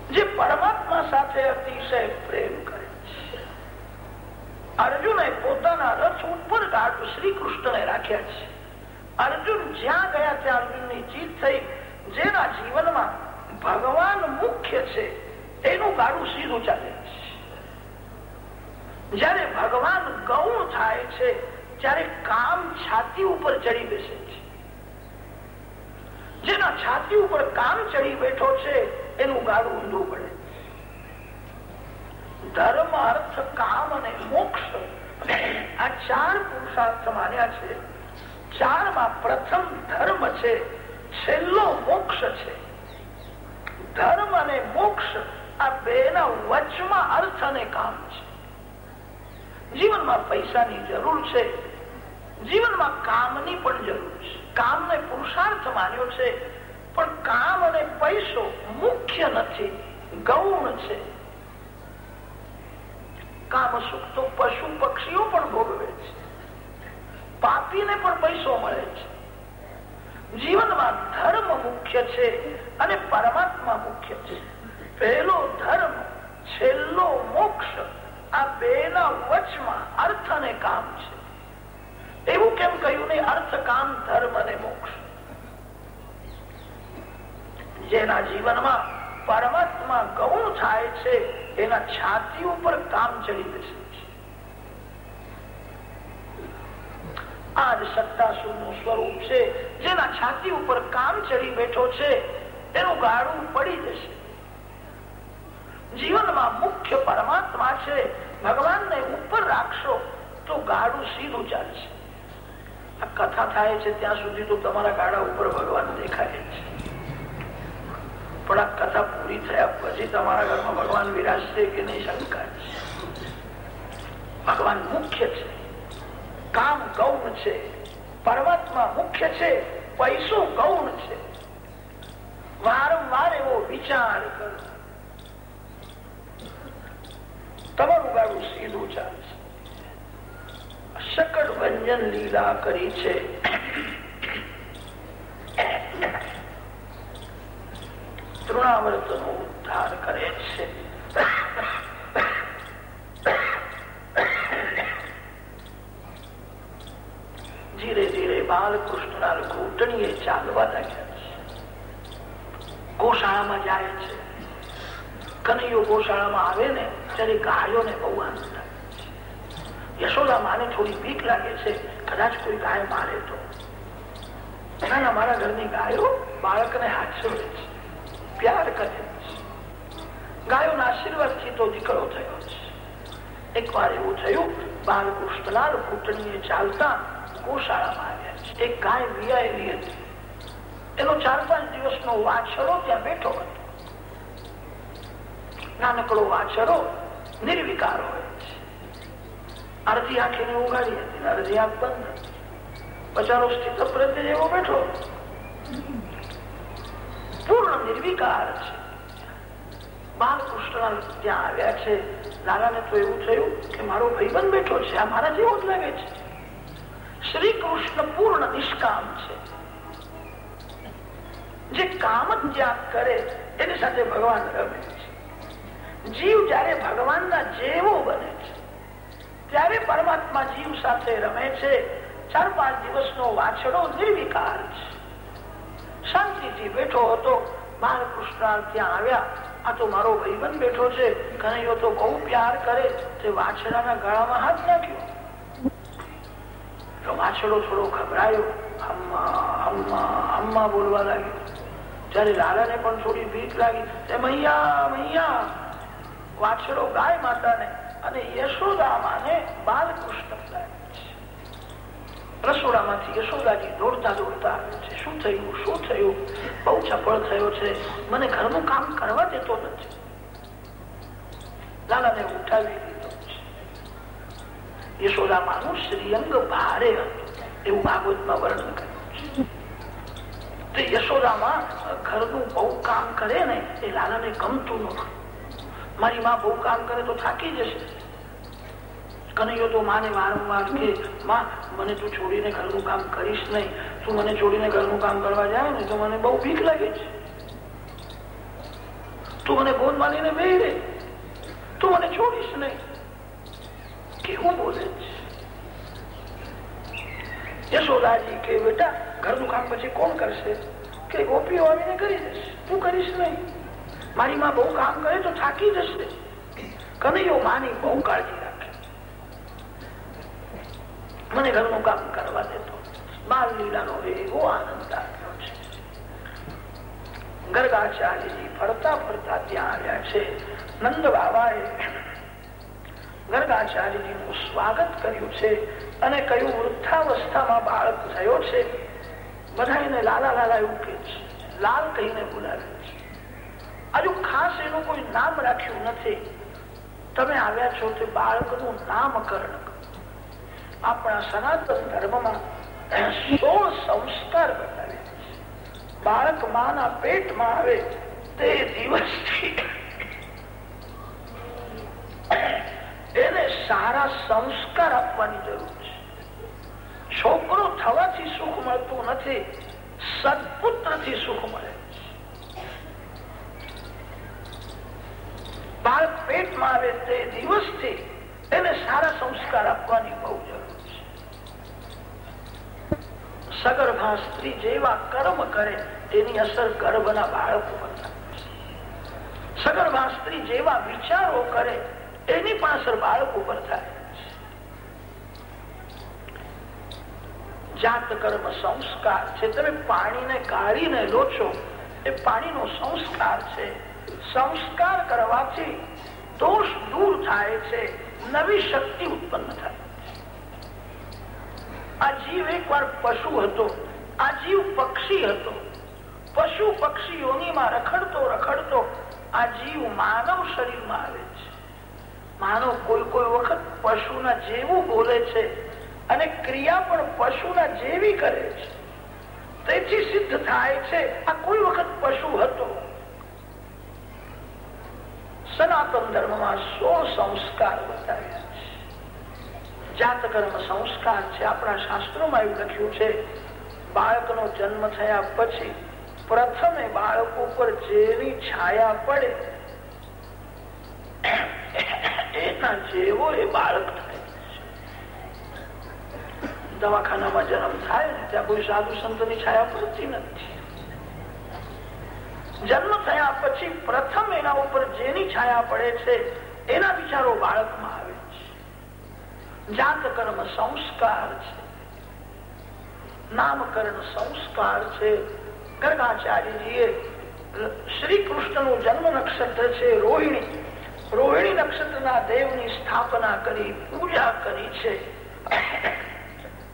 જે પરમાત્મા સાથે અતિશય પ્રેમ કરે અર્જુને પોતાના રથ ઉપર ગાઢ શ્રી કૃષ્ણને રાખ્યા છે. અર્જુન જ્યાં ગયા ત્યાં અર્જુનની જીત થઈ, જેના જીવનમાં ભગવાન મુખ્ય છે, તેનું ગાડું સીધું ચાલે છે. જયારે ભગવાન ગૌણ થાય છે ત્યારે કામ છાતી ઉપર ચડી બેસે છે. જેના છાતી ઉપર કામ ચડી બેઠો છે, એનું ગાડું ઊંધું પડે. ધર્મ અર્થ કામ અને મોક્ષ. આ ચાર પુરુષાર્થ માન્યા છે. ચારમાં પ્રથમ ધર્મ છે, છેલ્લો મોક્ષ છે. ધર્મ અને મોક્ષ આ બેના વચમાં અર્થ અને કામ છે. જીવનમાં પૈસાની જરૂર છે જીવનમાં કામની પણ જરૂર છે. કામને પુરુષાર્થ માન્યો છે, પણ કામ અને પૈસો મુખ્ય નથી, ગૌણ છે. કામ સુખ તો પશુ પક્ષીઓ પણ ભોગવે છે. પાપીને પણ પૈસો મળે છે. જીવનમાં ધર્મ મુખ્ય છે અને પરમાત્મા મુખ્ય છે. પહેલો ધર્મ, છેલ્લો મોક્ષ, આ બે ના વચમાં અર્થ અને કામ છે. એવું કેમ કહ્યું નહીં? અર્થ કામ, ધર્મ અને મોક્ષ. જેના જીવનમાં પરમાત્મા ગૌણ થાય છે, એના છાતી ઉપર કામ ચડી બેસે છે. આ જ સત્તાસુરનું સ્વરૂપ છે, જેના છાતી ઉપર કામ ચડી બેઠો છે, એનું ગાળું પડી જશે. જીવનમાં મુખ્ય પરમાત્મા છે, ભગવાનને ઉપર રાખશો તો ગાળું સીધું ચાલશે. કથા થાય છે ત્યાં સુધી તો તમારા ગાડા ઉપર ભગવાન દેખાય છે. પણ આ કથા પૂરી થયા પછી તમારા ઘરમાં ભગવાન વિરાજશે કે નહીં, શંકા ભગવાન મુખ્ય છે. કામ ગૌણ છે. પરમાત્મા મુખ્ય છે. પૈસો ગૌણ છે. વારંવાર એવો વિચાર કરો. તમારું ગાડું સીધું ચાલશે. શકટ વ્યંજન લીલા કરી છે. તૃણાવર્ત નો ઉદ્ધાર કરે છે. ધીરે ધીરે બાલકૃષ્ણના ઘૂંટણીએ ચાલવા લાગ્યા છે. ગોશાળામાં જાય છે. કનૈયો ગોશાળામાં આવે ને, ત્યારે ગાયોને બહુ આનંદ યશોદા માને થોડી બીક લાગે છે. કદાચ કોઈ ગાય મારે તો. ના મારા ઘરની ગાયો બાળકને હાથસો છે. પ્યાર કરે છે. ગાયોના આશીર્વાદથી તો દીકરો થયો છે. એકવાર એવું થયું બાલકૃષ્ણલાલ ઘૂંટણીએ ચાલતા ગોશાળામાં આવ્યા છે. એક ગાય વિયાયેલી હતી. એનો ચાર પાંચ દિવસનો વાછરો ત્યાં બેઠો હતો. નાનકડો વાછરો નિર્વિકાર હોય. અડધી આંખીને ઉગાડી હતી અડધી આંખ બંધ બચારો સ્થિત પ્રત્યે જેવો બેઠો. પૂર્ણ નિર્વિકાર છે. બાલકૃષ્ણ ત્યાં આવ્યા છે. લાલાને તો એવું થયું કે મારો ભાઈબંધ બેઠો છે. આ મારા જેવો જ લાગે છે. શ્રી કૃષ્ણ પૂર્ણ નિષ્કામ છે. જે કામ ત્યાગ કરે, એની સાથે ભગવાન રમે છે. જીવ જયારે ભગવાનના જેવો બને ત્યારે પરમાત્મા જીવ સાથે રમે છે. ચાર પાંચ દિવસનો વાછડો નિર્વિકાર છે. શાંતિથી બેઠો હતો. બાલકૃષ્ણ ત્યાં આવ્યા. આ તો મારો ભાઈબંધ બેઠો છે. કનૈયો તો બહુ પ્યાર કરે. તે વાછડાના ગળામાં હાથ નાખ્યો. વાછડો થોડો ગભરાયો. હમ્મા હમ્મા અમ્મા, બોલવા લાગ્યો. જયારે લાલાને પણ થોડી ભીખ લાગી. તે મૈયા મૈયા. વાછડો ગાય માતાને અને યશોદામાને બાલકૃષ્ણ રસોડામાંથી યશોદાજી દોડતા દોડતા છે. શું થયું? શું થયું? બહુ ચપળ થયો છે. મને ઘરનું કામ કરવા દેતો નથી. લાલાને ઉઠાવી દીધો છે. યશોદામાનું શ્રીઅંગ ભારે હતું. એવું ભાગવતમાં વર્ણન કર્યું છે. તે યશોદામાં ઘરનું બહુ કામ કરે ને એ લાલાને ગમતું નથી મારી માં બહુ કામ કરે તો થાકી જશે. કનૈયો તો માને વારંવાર કે, માં, મને તું છોડીને ઘરનું કામ કરીશ નહીં. તું મને છોડીને ઘરનું કામ કરવા જાય ને તો મને બહુ ભીખ લાગે છે. તું મને બોન માનીને બે રે તું મને છોડીશ નહીં. કેવું બોલે યશોદાજી કે, બેટા, ઘરનું કામ પછી કોણ કરશે? કે, ગોપીઓ આવીને કરી દેશે તું કરીશ નહીં. મારી માં બહુ કામ કરે તો થાકી જશે. કનૈયો માની બહુ કાળજી રાખે. મને ઘરનું કામ કરવા દેતો બાલ લીલાનો એવો આનંદ આવ્યો છે. ગરગાચાર્યજી ફરતા ફરતા ત્યાં આવ્યા છે. નંદ બાબાએ ગરગાચાર્યજીનું સ્વાગત કર્યું છે અને કયું વૃદ્ધાવસ્થામાં બાળક થયો છે. બધા એને લાલા લાલા એવું કે લાલ કહીને બોલાવે. હજુ ખાસ એનું કોઈ નામ રાખ્યું નથી. તમે આવ્યા છો તે બાળકનું નામકરણ. આપણા સનાતન ધર્મમાં સોળ સંસ્કાર બતાવે બાળક માના પેટમાં આવે તે દિવસથી એને સારા સંસ્કાર આપવાની જરૂર છે. છોકરો થવાથી સુખ મળતું નથી સદપુત્રથી સુખ મળે. બાળક પેટમાં આવે તે દિવસથી એને સારા સંસ્કાર આપવાની બહુ જરૂર છે. સગર્ભા સ્ત્રી જેવા કર્મ કરે, તેની અસર ગર્ભના બાળક ઉપર સગર્ભા સ્ત્રી જેવા વિચારો કરે, એની પણ અસર બાળક ઉપર થાય જાત, કર્મ, સંસ્કાર છે તમે પાણીને કાઢીને લો છો, એ પાણીનો સંસ્કાર છે. સંસ્કાર કરવાથી દોષ દૂર થાય છે, નવી શક્તિ ઉત્પન્ન થાય. આ જીવ એકવાર પશુ હતો, આ જીવ પક્ષી હતો. પશુ પક્ષીઓનીમાં રખડતો રખડતો આ જીવ માનવ શરીરમાં આવે છે. માનવ કોઈ કોઈ વખત પશુના જેવું બોલે છે અને ક્રિયા પણ પશુના જેવી કરે છે. તેથી સિદ્ધ થાય છે, આ કોઈ વખત પશુ હતો. સનાતન ધર્મમાં સોળ સંસ્કાર બતાવ્યા છે જાત કર્મ સંસ્કાર છે આપણા શાસ્ત્રોમાં એવું લખ્યું છે બાળકનો જન્મ થયા પછી પ્રથમે બાળક ઉપર જેવી છાયા પડે, એના જેવો એ બાળક દવાખાનામાં જન્મ થાય ત્યાં કોઈ સાધુ સંતની છાયા પડતી નથી. જન્મ થયા પછી પ્રથમ એના ઉપર જેની છાયા પડે છે, એના વિચારો બાળકમાં આવે છે. જાત કર્મ સંસ્કાર છે. નામકરણ સંસ્કાર છે. ગર્ગાચાર્યજીએ શ્રી કૃષ્ણનું જન્મ નક્ષત્ર છે, રોહિણી. રોહિણી નક્ષત્રના દેવની સ્થાપના કરી, પૂજા કરી છે.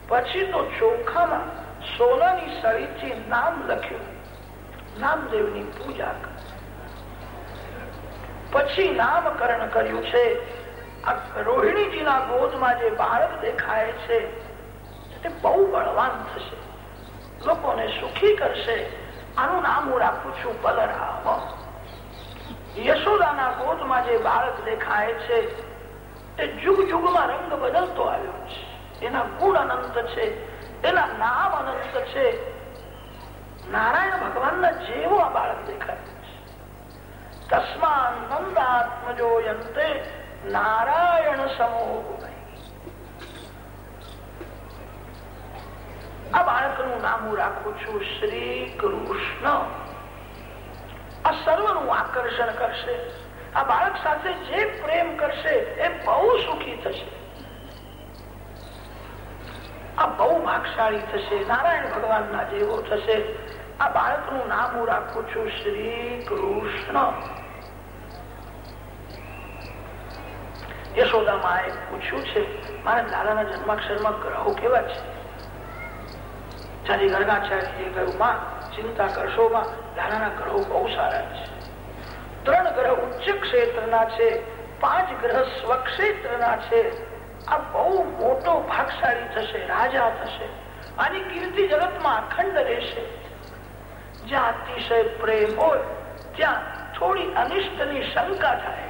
પછી તો ચોખામાં સોનાની સળીથી નામ લખ્યું. નામદેવની પૂજા પછી નામકરણ કર્યું છે. રોહિણીજીના ગોદમાં જે બાળક દેખાય છે, તે બહુ બળવાન થશે. લોકોને સુખી કરશે. આનું નામ હું રાખું છું બલરામ. યશોદાના ગોદમાં જે બાળક દેખાય છે, તે જુગ જુગમાં રંગ બદલતો આવ્યો છે. એના ગુણ અનંત છે. એના નામ અનંત છે. નારાયણ ભગવાનના જેવો આ બાળક દેખાય નારાયણ આ બાળકનું નામ હું રાખું છું શ્રી કૃષ્ણ. આ સર્વનું આકર્ષણ કરશે. આ બાળક સાથે જે પ્રેમ કરશે એ બહુ સુખી થશે. આ બહુ ભાગશાળી થશે, નારાયણ ભગવાનના જેવો થશે. આ બાળકનું નામ હું રાખું છું શ્રી કૃષ્ણ. યશોદામાં પૂછ્યું છે, મારા લાલાના જન્માક્ષરમાં ગ્રહો કેવા છે? ચાલી ગર્ગાચાર્યએ કહ્યું, માં, ચિંતા કરશો માં, દાદાના ગ્રહો બહુ સારા છે. ત્રણ ગ્રહ ઉચ્ચ ક્ષેત્રના છે, પાંચ ગ્રહ સ્વક્ષેત્રના છે. આ બહુ મોટો ભાગશાળી થશે, રાજા થશે, આની કીર્તિ જગતમાં અખંડ રહેશે. જ્યાં અતિશય પ્રેમ હોય, ત્યાં થોડી અનિષ્ટની શંકા થાય.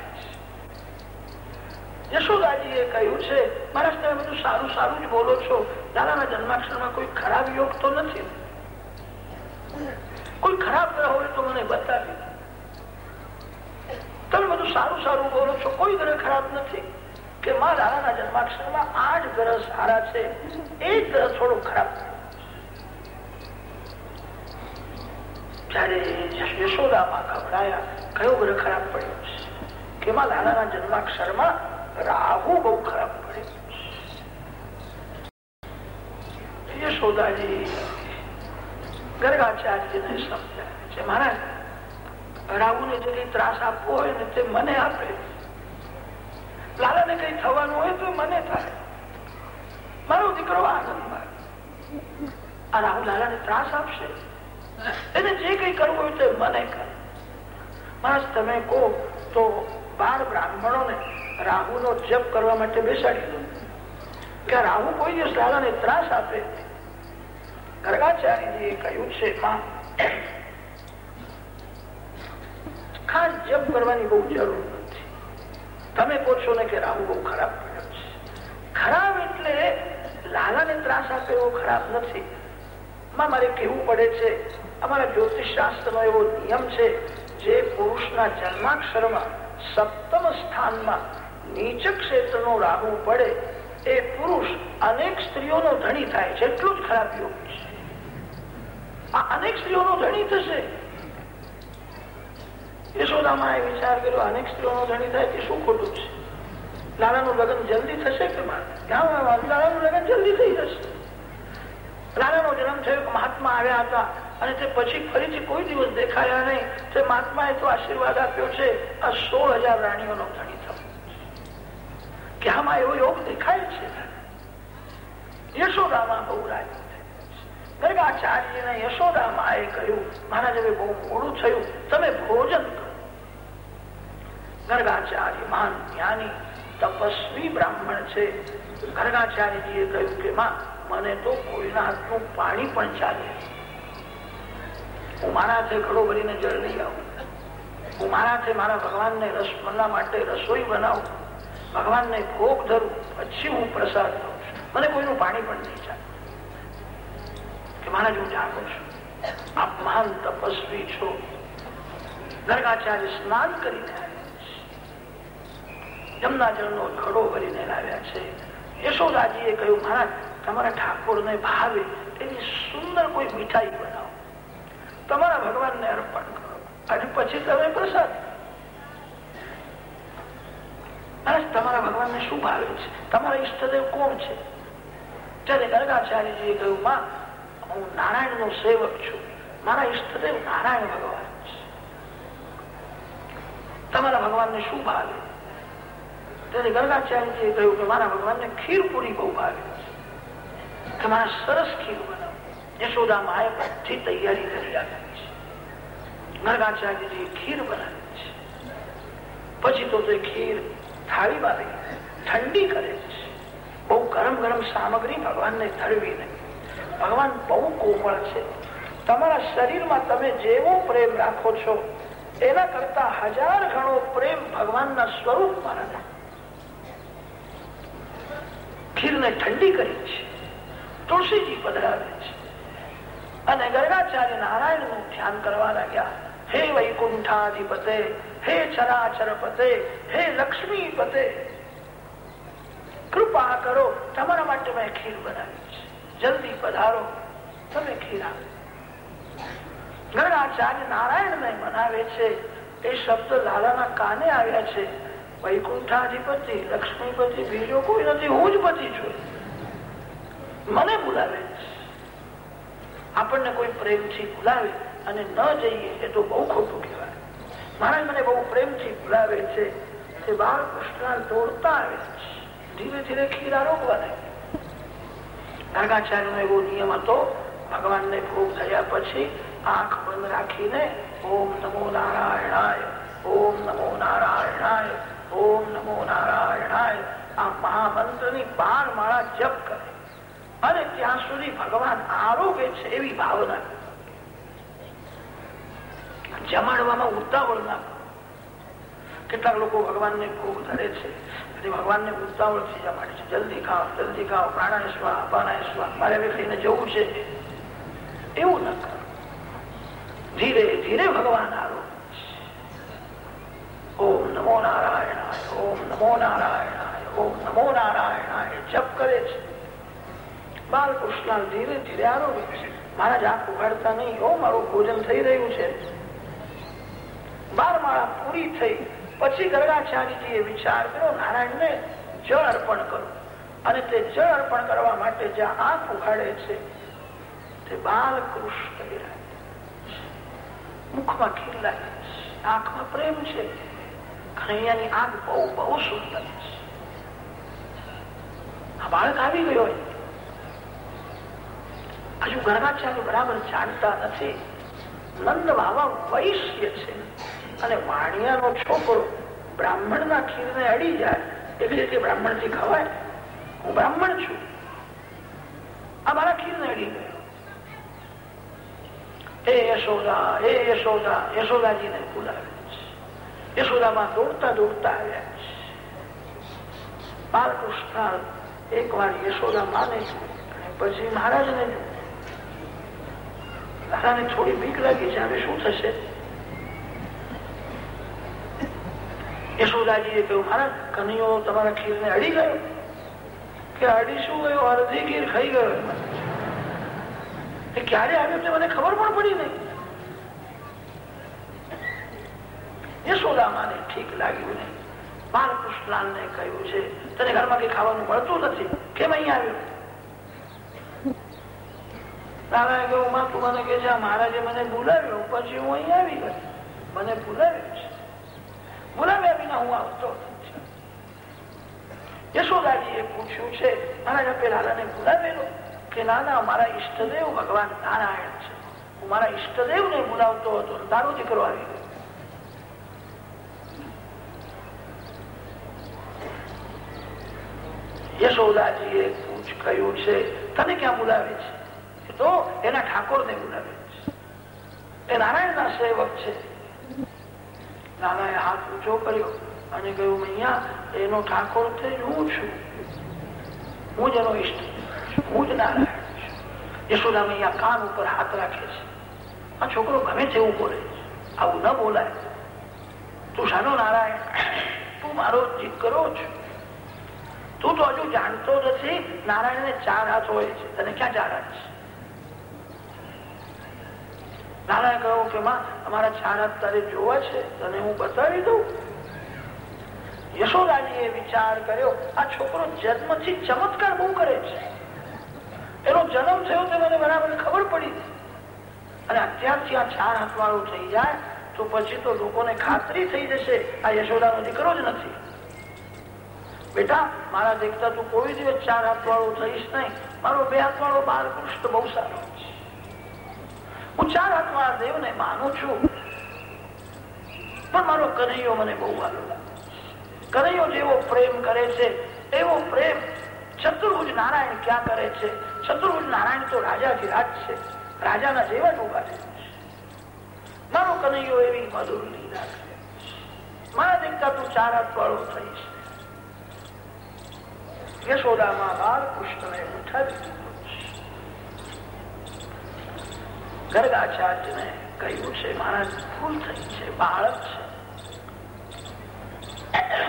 યશોદાજીએ કહ્યું છે, મહારાજ, તમે બધું સારું સારું જ બોલો છો. દાદાના જન્માક્ષરમાં કોઈ ખરાબ યોગ તો નથી. કોઈ ખરાબ ગ્રહ હોય તો મને બતાવી તમે બધું સારું સારું બોલો છો. કોઈ ગ્રહ ખરાબ નથી. કે માં દાદાના જન્માક્ષરમાં આઠ ગ્રહ સારા છે. એક ગ્રહ થોડો ખરાબ જયારે રાહુ બહુ ખરાબ સમજાય છે, મહારાજ, રાહુને જે કઈ ત્રાસ આપવો હોય ને તે મને આપે. લાલાને કઈ થવાનું હોય તો મને થાય. મારો દીકરો આનંદમાં આ રાહુ લાલાને ત્રાસ આપશે. એને જે કઈ કરવું હોય તે મને કરે. મહારાજ, તમે કહો તો બાર બ્રાહ્મણોને રાહુ નો જપ કરવા માટે બેસાડી દો. કે રાહુ કોઈ દિવસ લાલાને ત્રાસ આપે. ગર્ગાચાર્યજીએ કહ્યું છે, માં, ખાસ જપ કરવાની બહુ જરૂર તમે કહો ને કે રાહુ બહુ ખરાબ પડ્યો છે. ખરાબ એટલે લાલાને ત્રાસ આપે એવો ખરાબ નથી. મારે કેવું પડે છે, અમારા જ્યોતિષ શાસ્ત્ર નો એવો નિયમ છે, જે પુરુષના જન્માક્ષરમાં સપ્તમ સ્થાનમાં નીચ ક્ષેત્ર નો રાહુ પડે, એ પુરુષ અનેક સ્ત્રીઓનો ધણી થાય છે. એટલું જ ખરાબ યોગ છે. આ અનેક સ્ત્રીઓનો ધણી થશે. યશોદામાં વિચાર કર્યો અનેક સ્ત્રીઓનો ધણી થાય તે શું ખોટું છે? લાલાનું લગ્ન જલ્દી થશે કે લાલાનું લગ્ન જલ્દી થઈ જશે. લાલાનો જન્મ થયો મહાત્મા આવ્યા હતા અને તે પછી ફરીથી કોઈ દિવસ દેખાયા નહીં. તે મહાત્માએ તો આશીર્વાદ આપ્યો છે, આ સોળ હજાર રાણીઓનો ધણી થયો કે આમાં એવો યોગ દેખાય છે? યશોદામાં બહુ રાજી ગર્ગાચાર્યને યશોદામાં એ કહ્યું, મહારાજ, હવે બહુ મોડું થયું. તમે ભોજન કરો. ગર્ગાચાર્ય જ્ઞાની તપસ્વી બ્રાહ્મણ છે. ગર્ગાચાર્યજીએ કહ્યું કે, માં, મને તો કોઈના હાથનું પાણી પણ ચાલે હું મારા હાથે ઘડો ભરીને જળ લઈ આવું. હું મારા હાથે મારા ભગવાનને રસમલા માટે રસોઈ બનાવું. ભગવાનને ભોગ ધરું. પછી હું પ્રસાદ લઉં મને કોઈનું પાણી પણ નહીં ચાલે. કે, મહારાજ, હું જાણું છું. આપ મહાન તપસ્વી છો. ગર્ગાચાર્ય સ્નાન કરીને જમના જળનો ઘડો ભરીને લાવ્યા છે. યશોદાજીએ કહ્યું, મહારાજ, તમારા ઠાકોર ને ભાવે એની સુંદર કોઈ મીઠાઈ બનાવો. તમારા ભગવાનને અર્પણ કરો. અને પછી તમે પ્રસાદ. તમારા ભગવાનને શું ભાવે છે? તમારા ઈષ્ટદેવ કોણ છે? ત્યારે ગર્ગાચાર્યજીએ કહ્યું, માં, હું નારાયણ નો સેવક છું. મારા ઈષ્ટદેવ નારાયણ ભગવાન છે. તમારા ભગવાનને શું ભાવે? ત્યારે ગર્ગાચાર્યજીએ કહ્યું કે મારા ભગવાનને ખીર પૂરી બહુ ભાવે છે. કે સરસ ખીર બનાવો. યશોદા માએ બધી તૈયારી કરી આપી છે. ગર્ગાચાર્યજીએ ખીર બનાવી છે. પછી તો તે ખીર થાળીમાં લઈ ઠંડી કરે છે. બહુ ગરમ ગરમ સામગ્રી ભગવાનને ધરવી નહીં. ભગવાન બહુ કોમળ છે. તમારા શરીરમાં તમે જેવો પ્રેમ રાખો છો, એના કરતા હજાર ગણો પ્રેમ ભગવાનના સ્વરૂપમાં રાખો ખીરને ઠંડી કરી છે, તુલસીજી પધરાવે છે. અને ગર્ગાચાર્ય નારાયણનું ધ્યાન કરવા લાગ્યા, હે વૈકુંઠાધિપતે, હે ચરાચર પતે હે લક્ષ્મી પતે કૃપા કરો, તમારા માટે મેં ખીર બનાવી છે. જલ્દી પધારો, તમે ખીર આવે ગરગાચાર્ય નારાયણ ને મનાવે છે, એ શબ્દ લાલાના કાને આવ્યા છે? વૈકુંઠાધિપતિ, લક્ષ્મીપતિ, બીજો કોઈ નથી, હું જ પતિ છું. મને બોલાવે. આપણને કોઈ પ્રેમથી બોલાવે અને ન જઈએ એ તો બહુ ખોટું કહેવાય. મહારાજ મને બહુ પ્રેમથી બોલાવે છે. તે બાળકૃષ્ણ દોડતા આવે છે. ધીરે ધીરે ખીરા રોકવા ગર્ગાચાર્ય નો એવો નિયમ હતો, ભગવાનને ભોગ થયા પછી આંખ બંધ રાખીને, ઓમ નમો નારાયણાય, ઓમ નમો નારાયણાય ઓમ નમો નારાયણાય. આ મહામંત્રની બાર માળા જપ કરે. અને ત્યાં સુધી ભગવાન આરોગ્ય છે એવી ભાવના જમાડવામાં ઉતાવળ ના કેટલાક લોકો ભગવાનને ભોગ ધરે છે. ભગવાનને ઉતાવળથી જમાડે છે. જલ્દી ખાઓ જલ્દી ખાઓ પ્રાણાયશ્વા સ્વા મારે હવે જવું છે. એવું ન કરો. ધીરે ધીરે ભગવાન આરોગ ઓમ નમો નારાયણાય. ઓમ નમો નારાયણ ઓમ નમો નારાયણ, જપ કરે છે. બાલકૃષ્ણ ધીરે ધીરે આરોગે છે. મહારાજ આંખ નહીં, ઓ મારું ભોજન થઈ રહ્યું છે. બાર માળા પૂરી થઈ, પછી ગરગાચાર્યજીએ વિચાર કર્યો, નારાયણને જળ અર્પણ કરો. અને તે જળ અર્પણ કરવા માટે જ્યાં આંખ ઉઘાડે છે, તે બાલકૃષ્ણ મુખમાં ખીર લાગે છે. આંખમાં પ્રેમ છે. અહીંયાની આંખ બહુ બહુ સુંદર છે. આ બાળક આવી ગયો હજુ ગર્ભાચાર્ય બરાબર જાણતા નથી. નંદ બાબા વૈશ્ય છે. અને વાણિયાનો છોકરો બ્રાહ્મણ ના ખીર ને અડી જાય. એટલે રીતે બ્રાહ્મણથી ખવાય. હું બ્રાહ્મણ છું. આ મારા ખીર ને અડી ગયો. હે યશોદા હે યશોદા યશોદાજી ને બોલાવે. યશોદામાં દોડતા દોડતા આવ્યા છે એક વાર યશોદા માને પછી મહારાજ ને દાદાને થોડી બીક લાગી છે હવે શું થશે યશોદાજીએ કહ્યું મહારાજ કનિયો તમારા ખીર ને અડી ગયો કે અડી શું ગયો અડધી ખીર ખાઈ ગયો ક્યારે આવ્યો મને ખબર પણ પડી નહીં યશોદા માને ઠીક લાગ્યું નહીં. બાલકૃષ્ણ ને કહ્યું છે, તને ઘરમાં કઈ ખાવાનું મળતું નથી. કેમ અહીં આવ્યું? નારાયણ કહ્યું, માં, તું મને કે મહારાજે મને બોલાવ્યો, પછી હું અહીં આવી મને બોલાવ્યો છે. બોલાવ્યા વિના હું આવતો યશોદાજીએ પૂછ્યું છે લાલાને બોલાવેલો? કે નાના મારા ઈષ્ટદેવ ભગવાન નારાયણ છે. હું મારા ઈષ્ટદેવ ને બોલાવતો હતો, તારો દીકરો આવી ગયો. યશોદાજીએ પૂછ કહ્યું છે, તને ક્યાં બોલાવે છે? તો એના ઠાકોર ને બોલાવે છે. એ નારાયણ સેવક છે. નાનાએ હાથ ઊંચો કર્યો અને કહ્યું, મૈયા, એનો ઠાકોર તે હું છું. હું જ એનો ઈષ્ટ હું જ નારાયણ છું. યશોદા મૈયા કાન ઉપર હાથ રાખે છે. આ છોકરો ગમે તેવું બોલે આવું ન બોલાય. તું શાનો નારાયણ, તું મારો દીકરો છું. તું તો હજુ જાણતો નથી નારાયણ ને ચાર હાથ હોય છે. તને ક્યાં ચાર હાથ છે? નારાયણ કહ્યું કે માં, અમારા ચાર હાથ તારે જોવા છે, તને હું બતાવી દઉં? યશોદાજીએ વિચાર કર્યો, આ છોકરો જન્મથી ચમત્કાર બહુ કરે છે. એનો જન્મ થયો તે મને બરાબર ખબર પડી અને અત્યારથી આ ચાર હાથ વાળું થઈ જાય, તો પછી તો લોકોને ખાતરી થઈ જશે, આ યશોદાનો દીકરો જ નથી. બેટા, મારા દેખતા તું કોઈ દિવસ ચાર હાથ વાળો થઈશ નહીં. મારો બે હાથ વાળો બાલકૃષ્ણ બહુ સારો છે. હું ચાર હાથ વાળા દેવને માનું છું. પણ મારો કનૈયો મને બહુ વાલો કનૈયો જેવો પ્રેમ કરે છે, એવો પ્રેમ ચતુર્ભુજ નારાયણ ક્યાં કરે છે? ચતુર્ભુજ નારાયણ તો રાજાથી રાજ છે. રાજાના જેવા જ ઊભા છે. મારો કનૈયો એવી મધુર લીલા કરે મારા દેખતા તું ચાર હાથ વાળો થઈશ. યશોદામાં બાળ કૃષ્ણને ઉઠાવી ગર્ગાચાર્યને કહ્યું છે મારા ભૂલ થઈ છે બાળક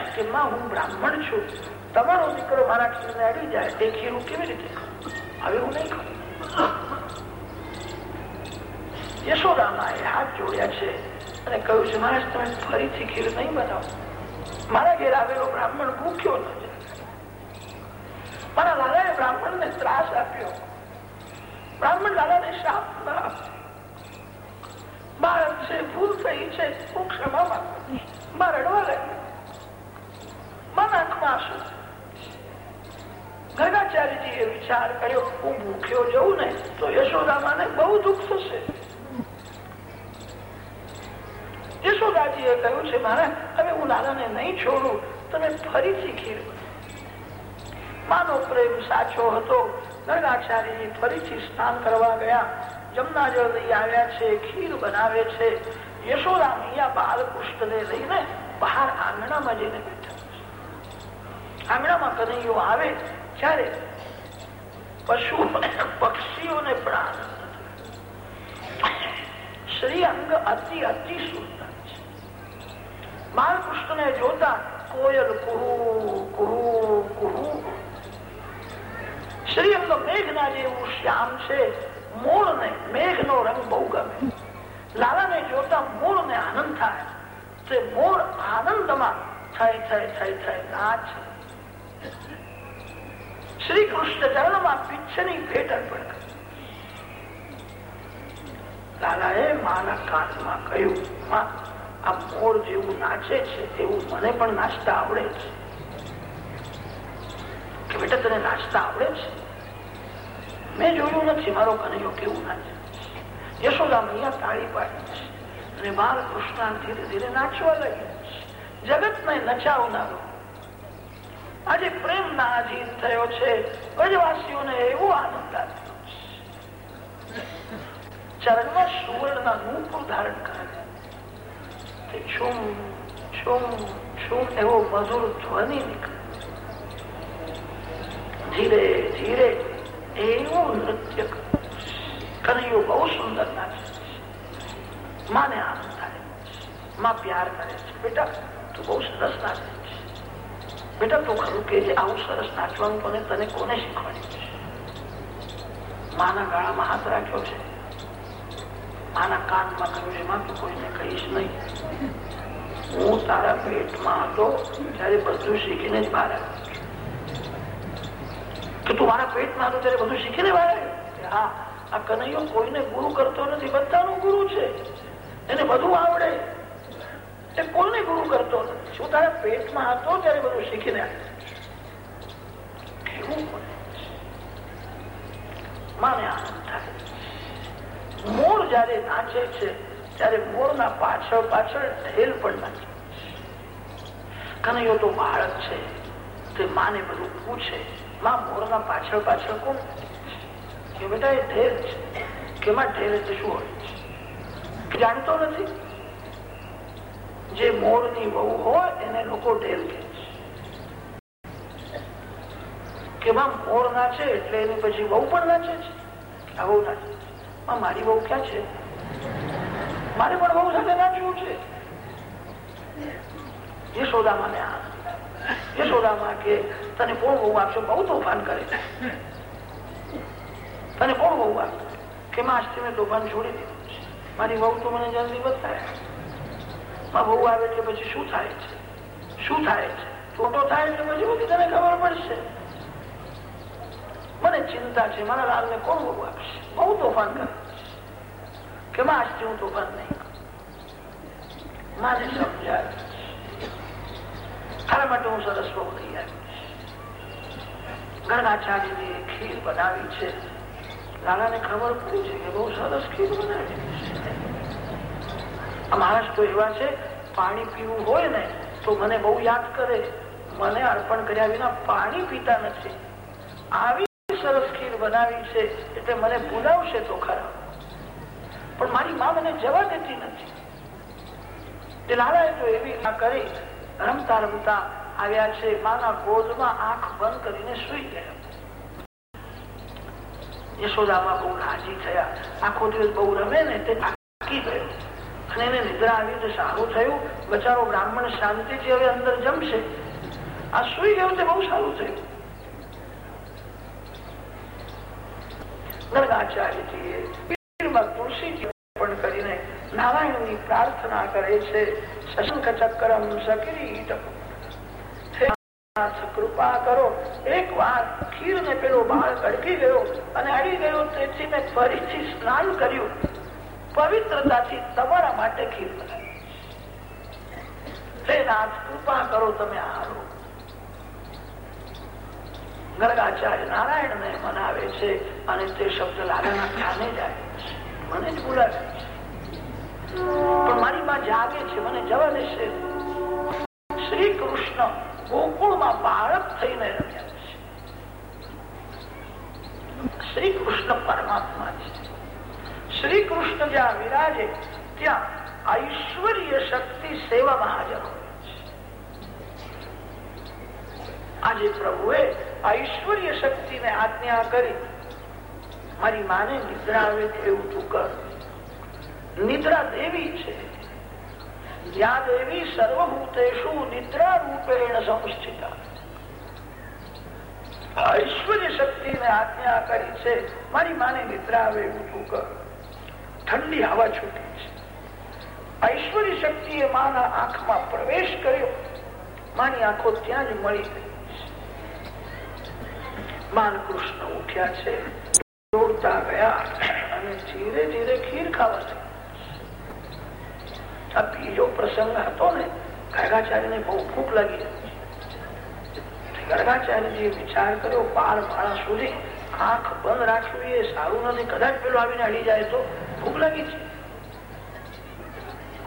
છે હું બ્રાહ્મણ છું તમારો દીકરો મારા ખીરને અડી જાય તે ખીરું કેવી રીતે હવે હું નહીં ખાઉં યશોદામાએ હાથ જોડ્યા છે અને કહ્યું છે મહારાજ તમે ફરીથી ખીર નહીં બનાવો મારા ઘેર આવેલો બ્રાહ્મણ ભૂખ્યો ન જાય એ બ્રાહ્મણ ને ત્રાસ આપ્યો. બ્રાહ્મણ લાલાને શાપ બાળક છે ભૂલ થઈ છે, હું ક્ષમા માં રડવા લાગ્યો. માં આંખમાં વિચાર કર્યો, હું ભૂખ્યો જઉં ને તો યશોદામાને બહુ દુઃખ થશે. યશોદાજીએ કહ્યું છે મારા હવે હું લાલાને નહીં છોડું, તમે ફરીથી ખીર માનો પ્રેમ સાચો હતો. ગર્ગાચાર્યજી ફરીથી સ્નાન કરવા ગયા. જમના જળ લઈ આવ્યા છે, ખીર બનાવે છે. યશોદા મૈયા બાલકૃષ્ણને લઈને બહાર આંગણામાં જઈને બેઠા આંગણામાં કનૈયો આવે ત્યારે પશુ પક્ષીઓને પણ શ્રી અંગ અતિ અતિ સુંદર છે. બાલકૃષ્ણને જોતા કોયલ કુહુ કુહુ કુહુ શ્રી અંગ મેઘના જેવું શ્યામ છે મૂળ ને મેઘ નો રંગ બહુ ગમે. લાલાને જોતા મૂળ ને આનંદ થાય. તે મૂળ આનંદમાં થઈ થઈ થઈ થઈ નાચે શ્રી કૃષ્ણ ચરણમાં પિચ્છની ભેટ અર્પણ કરી. લાલાએ માના કાનમાં કહ્યું આ મોર જેવું નાચે છે, એવું મને પણ નાચતા આવડે છે. બેટા તને નાચતા આવડે છે. મેં જોયું નથી, મારો કનૈયો કેવું નાચે. યશોદા મૈયા તાળી પાડી છે અને બાળ કૃષ્ણ ધીરે ધીરે નાચવા લાગ્યા જગત ને નચાવનારો. આજે પ્રેમ ના અધીન થયો છે. વ્રજવાસીઓને એવો આનંદ આવ્યો ચરણમાં સુવર્ણના નૂપુર ધારણ કરે છુમ એવો મધુર ધ્વનિ નીકળે ધીરે ધીરે એવું નૃત્ય કનૈયો બહુ સુંદર નાચે માને આનંદ થાયમાં પ્યાર કરે છે બેટા તું બહુ સરસ નાચે છે બેટા તું ખરું કે આવું સરસ નાચવાનું કોને તને કોને શીખવાડ્યું છે માના ગાળામાં હાથ રાખ્યો છે માના કાનમાં કહ્યું છે માં તું કોઈને કહીશ નહીં હું તારા પેટમાં હતો ત્યારે બધું શીખીને જ બહાર આવ્યો કે તું મારા પેટમાં હતો ત્યારે બધું શીખી લેવાય? આ કનૈયો કોઈને ગુરુ કરતો નથી, બધાનો ગુરુ છે. એને બધું આવડે. એ કોઈને ગુરુ કરતો નથી. શું તારા પેટમાં હતો ત્યારે બધું શીખીને માને આનંદ થાય. મોર જયારે નાચે છે, ત્યારે મોરના પાછળ પાછળ ઢેલ પણ નાચે કનૈયો તો બાળક છે. તે માને બધું પૂછે. માં મોરના પાછળ પાછળ કોણ? કે બેટા એ ઢેર છે. કેમાં ઢેર એટલે શું હોય? જાણતો નથી. જે મોરની વહુ હોય એને લોકો ઢેર કે કે માં મોર નાચે એટલે એની પછી વહુ પણ નાચે છે? આવો નાચે મારી વહુ ક્યાં છે? મારે પણ વહુ સાથે નાચવું છે. એ યશોદામાં ને આ. યશોદામાં કે તને કોણ બહુ આપશે? બહુ તોફાન કરે તને કોણ બહુ આપશે? કે માં મેં તોફાન છોડી દીધું છે. મારી વહુ તો મને જલ્દી બતાવે. માં બહુ આવે એટલે પછી શું થાય છે? શું થાય છે? ફોટો થાય એટલે પછી બધી તને ખબર પડશે. મને ચિંતા છે, મારા લાલને કોણ બહુ આપશે? બહુ તોફાન કરે કે માં હું તોફાન નહીં મારે સમજાય તારા માટે હું સરસ બહુ નહીં આવી ખીર બનાવી છે. લાલાને ખબર પડી છે કે બહુ સરસ ખીર બનાવી આ માણસ તો એવા છે, પાણી પીવું હોય ને તો મને બહુ યાદ કરે. મને અર્પણ કર્યા વિના પાણી પીતા નથી. આવી સરસ ખીર બનાવી છે એટલે મને ભૂલાવશે તો ખરા. પણ મારી મા મને જવા દેતી નથી. લાલાએ તો એવી ના કરી રમતા રમતા આવ્યા છે. માના ગોદમાં આંખ બંધ કરીને સુઈ ગયા. યશોદામાં બહુ રાજી થયા. આખો દિવસ બહુ રમે ને તે થાકી ગયો. અને એને નિદ્રા આવી તો સારું થયું. બચારો બ્રાહ્મણ શાંતિથી હવે અંદર જમશે. આ સુઈ ગયો તે બહુ સારું થયું. ગર્ગાચાર્યજીએ તુલસીજી પણ કરીને નારાયણની પ્રાર્થના કરે છે. શશંખ ચક્રમ સકિરીટ કૃપા કરો. એક વાર ખીર ને પેલો બાળ કડકી ગયો અને અડી ગયો તેથી મેં ફરીથી સ્નાન કર્યું. પવિત્રતાથી તમારા માટે ખીર નાથ, કૃપા કરો તમે હારો ગર્ગાચાર્ય નારાયણ ને મનાવે છે અને તે શબ્દ લાલાના કાને જાય મને જ બોલાવે. ત્યાં ઐશ્વર્ય શક્તિ સેવામાં હાજર આજે પ્રભુએ ઐશ્વર્ય શક્તિને આજ્ઞા કરી. મારી માને નિદ્રા આવે એવું તું કર. નિદ્રા દેવી છે. જ્યાં દેવી સર્વભૂતેશુ નિદ્રા રૂપેણ સંસ્થિતા ઐશ્વર્ય શક્તિને આજ્ઞા કરી છે, મારી માને નિદ્રા આવે તું કર. ઠંડી હવા છૂટી છે. ઐશ્વર્ય શક્તિએ માના આંખમાં પ્રવેશ કર્યો. માની આંખો ત્યાં જ મળી ગઈ માન કૃષ્ણ ઉઠ્યા છે. દોડતા ગયા અને ધીરે ધીરે ખીર ખાવા આ બીજો પ્રસંગ હતો ને ગર્ગાચાર્ય ને બહુ ભૂખ લાગી ગર્ગાચાર્યજી વિચાર કર્યો બાર માળા સુધી આંખ બંધ રાખવી એ સારું નથી. કદાચ પેલો આવીને અડી જાય તો ભૂખ લાગી છે.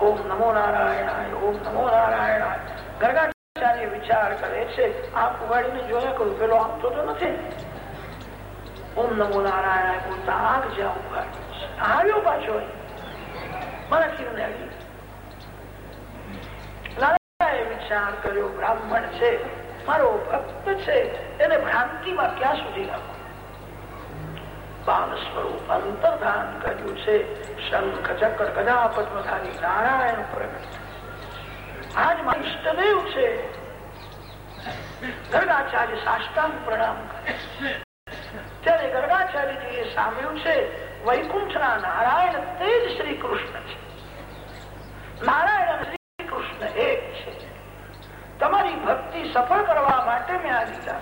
ઓમ નમો નારાયણ ઓમ નમો નારાયણ ગર્ગાચાર્ય વિચાર કરે છે, આંખ ઉગાડીને જોયા કરું, પેલો આપતો તો નથી. ઓમ નમો નારાયણ બોલતા આંખ જ્યાં ઉગાડી આવ્યો પાછો મારા ખીરને આવી વિચાર કર્યો, બ્રાહ્મણ છે, મારો ભક્ત છે, એને ભ્રાંતિમાં ક્યાં સુધી રાખો? બાલ સ્વરૂપ અંતર્ધાન કર્યું છે, શંખ, ચક્ર કદા પદ્મધારી નારાયણ પ્રગટ. આજ મારા ઇષ્ટદેવ છે. ગરગાચાર્ય સાષ્ટાંગ પ્રણામ કરે ત્યારે ગરગાચાર્યજી એ સાંભળ્યું છે વૈકુંઠ ના નારાયણ તે જ શ્રી કૃષ્ણ છે. નારાયણ શ્રી કૃષ્ણ છે તમારી ભક્તિ સફળ કરવા માટે મેં આ લીલા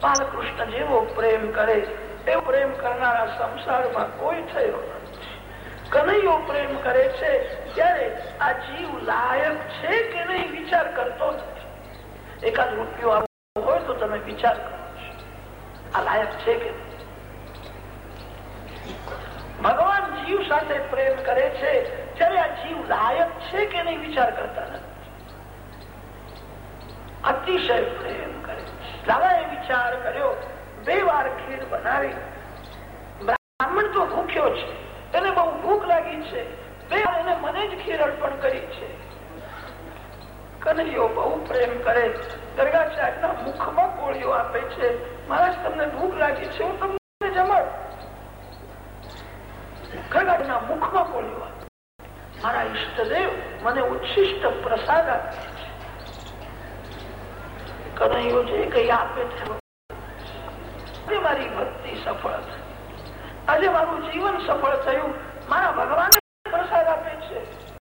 બાલકૃષ્ણ જેવો પ્રેમ કરે એવો પ્રેમ કરનારા સંસારમાં કોઈ થયો નથી. કનૈયો પ્રેમ કરે છે, ત્યારે આ જીવ લાયક છે કે નહીં વિચાર કરતો નથી. એકાદ રૂપિયો હોય તો તમે વિચાર કરો આ લાયક છે કે ભગવાન જીવ સાથે પ્રેમ કરે છે ત્યારે આ જીવ લાયક છે કે નહીં વિચાર કરતા નથી અતિશય પ્રેમ કરે દાદાએ વિચાર કર્યો બે વાર ખીર બનાવી બ્રાહ્મણ તો ભૂખ્યો છે એને બહુ ભૂખ લાગી છે બે વાર એને મને જ ખીર અર્પણ કરી છે કનૈયો બહુ પ્રેમ કરે દરગાહ મુખમાં ગોળીઓ આપે છે. મહારાજ, તમને ભૂખ લાગી છે, હું તમને જમાડ. આપે મારા પ્રસાદ આપે છે. કઈ આપે છે મારી ભક્તિ સફળ આજે મારું જીવન સફળ થયું.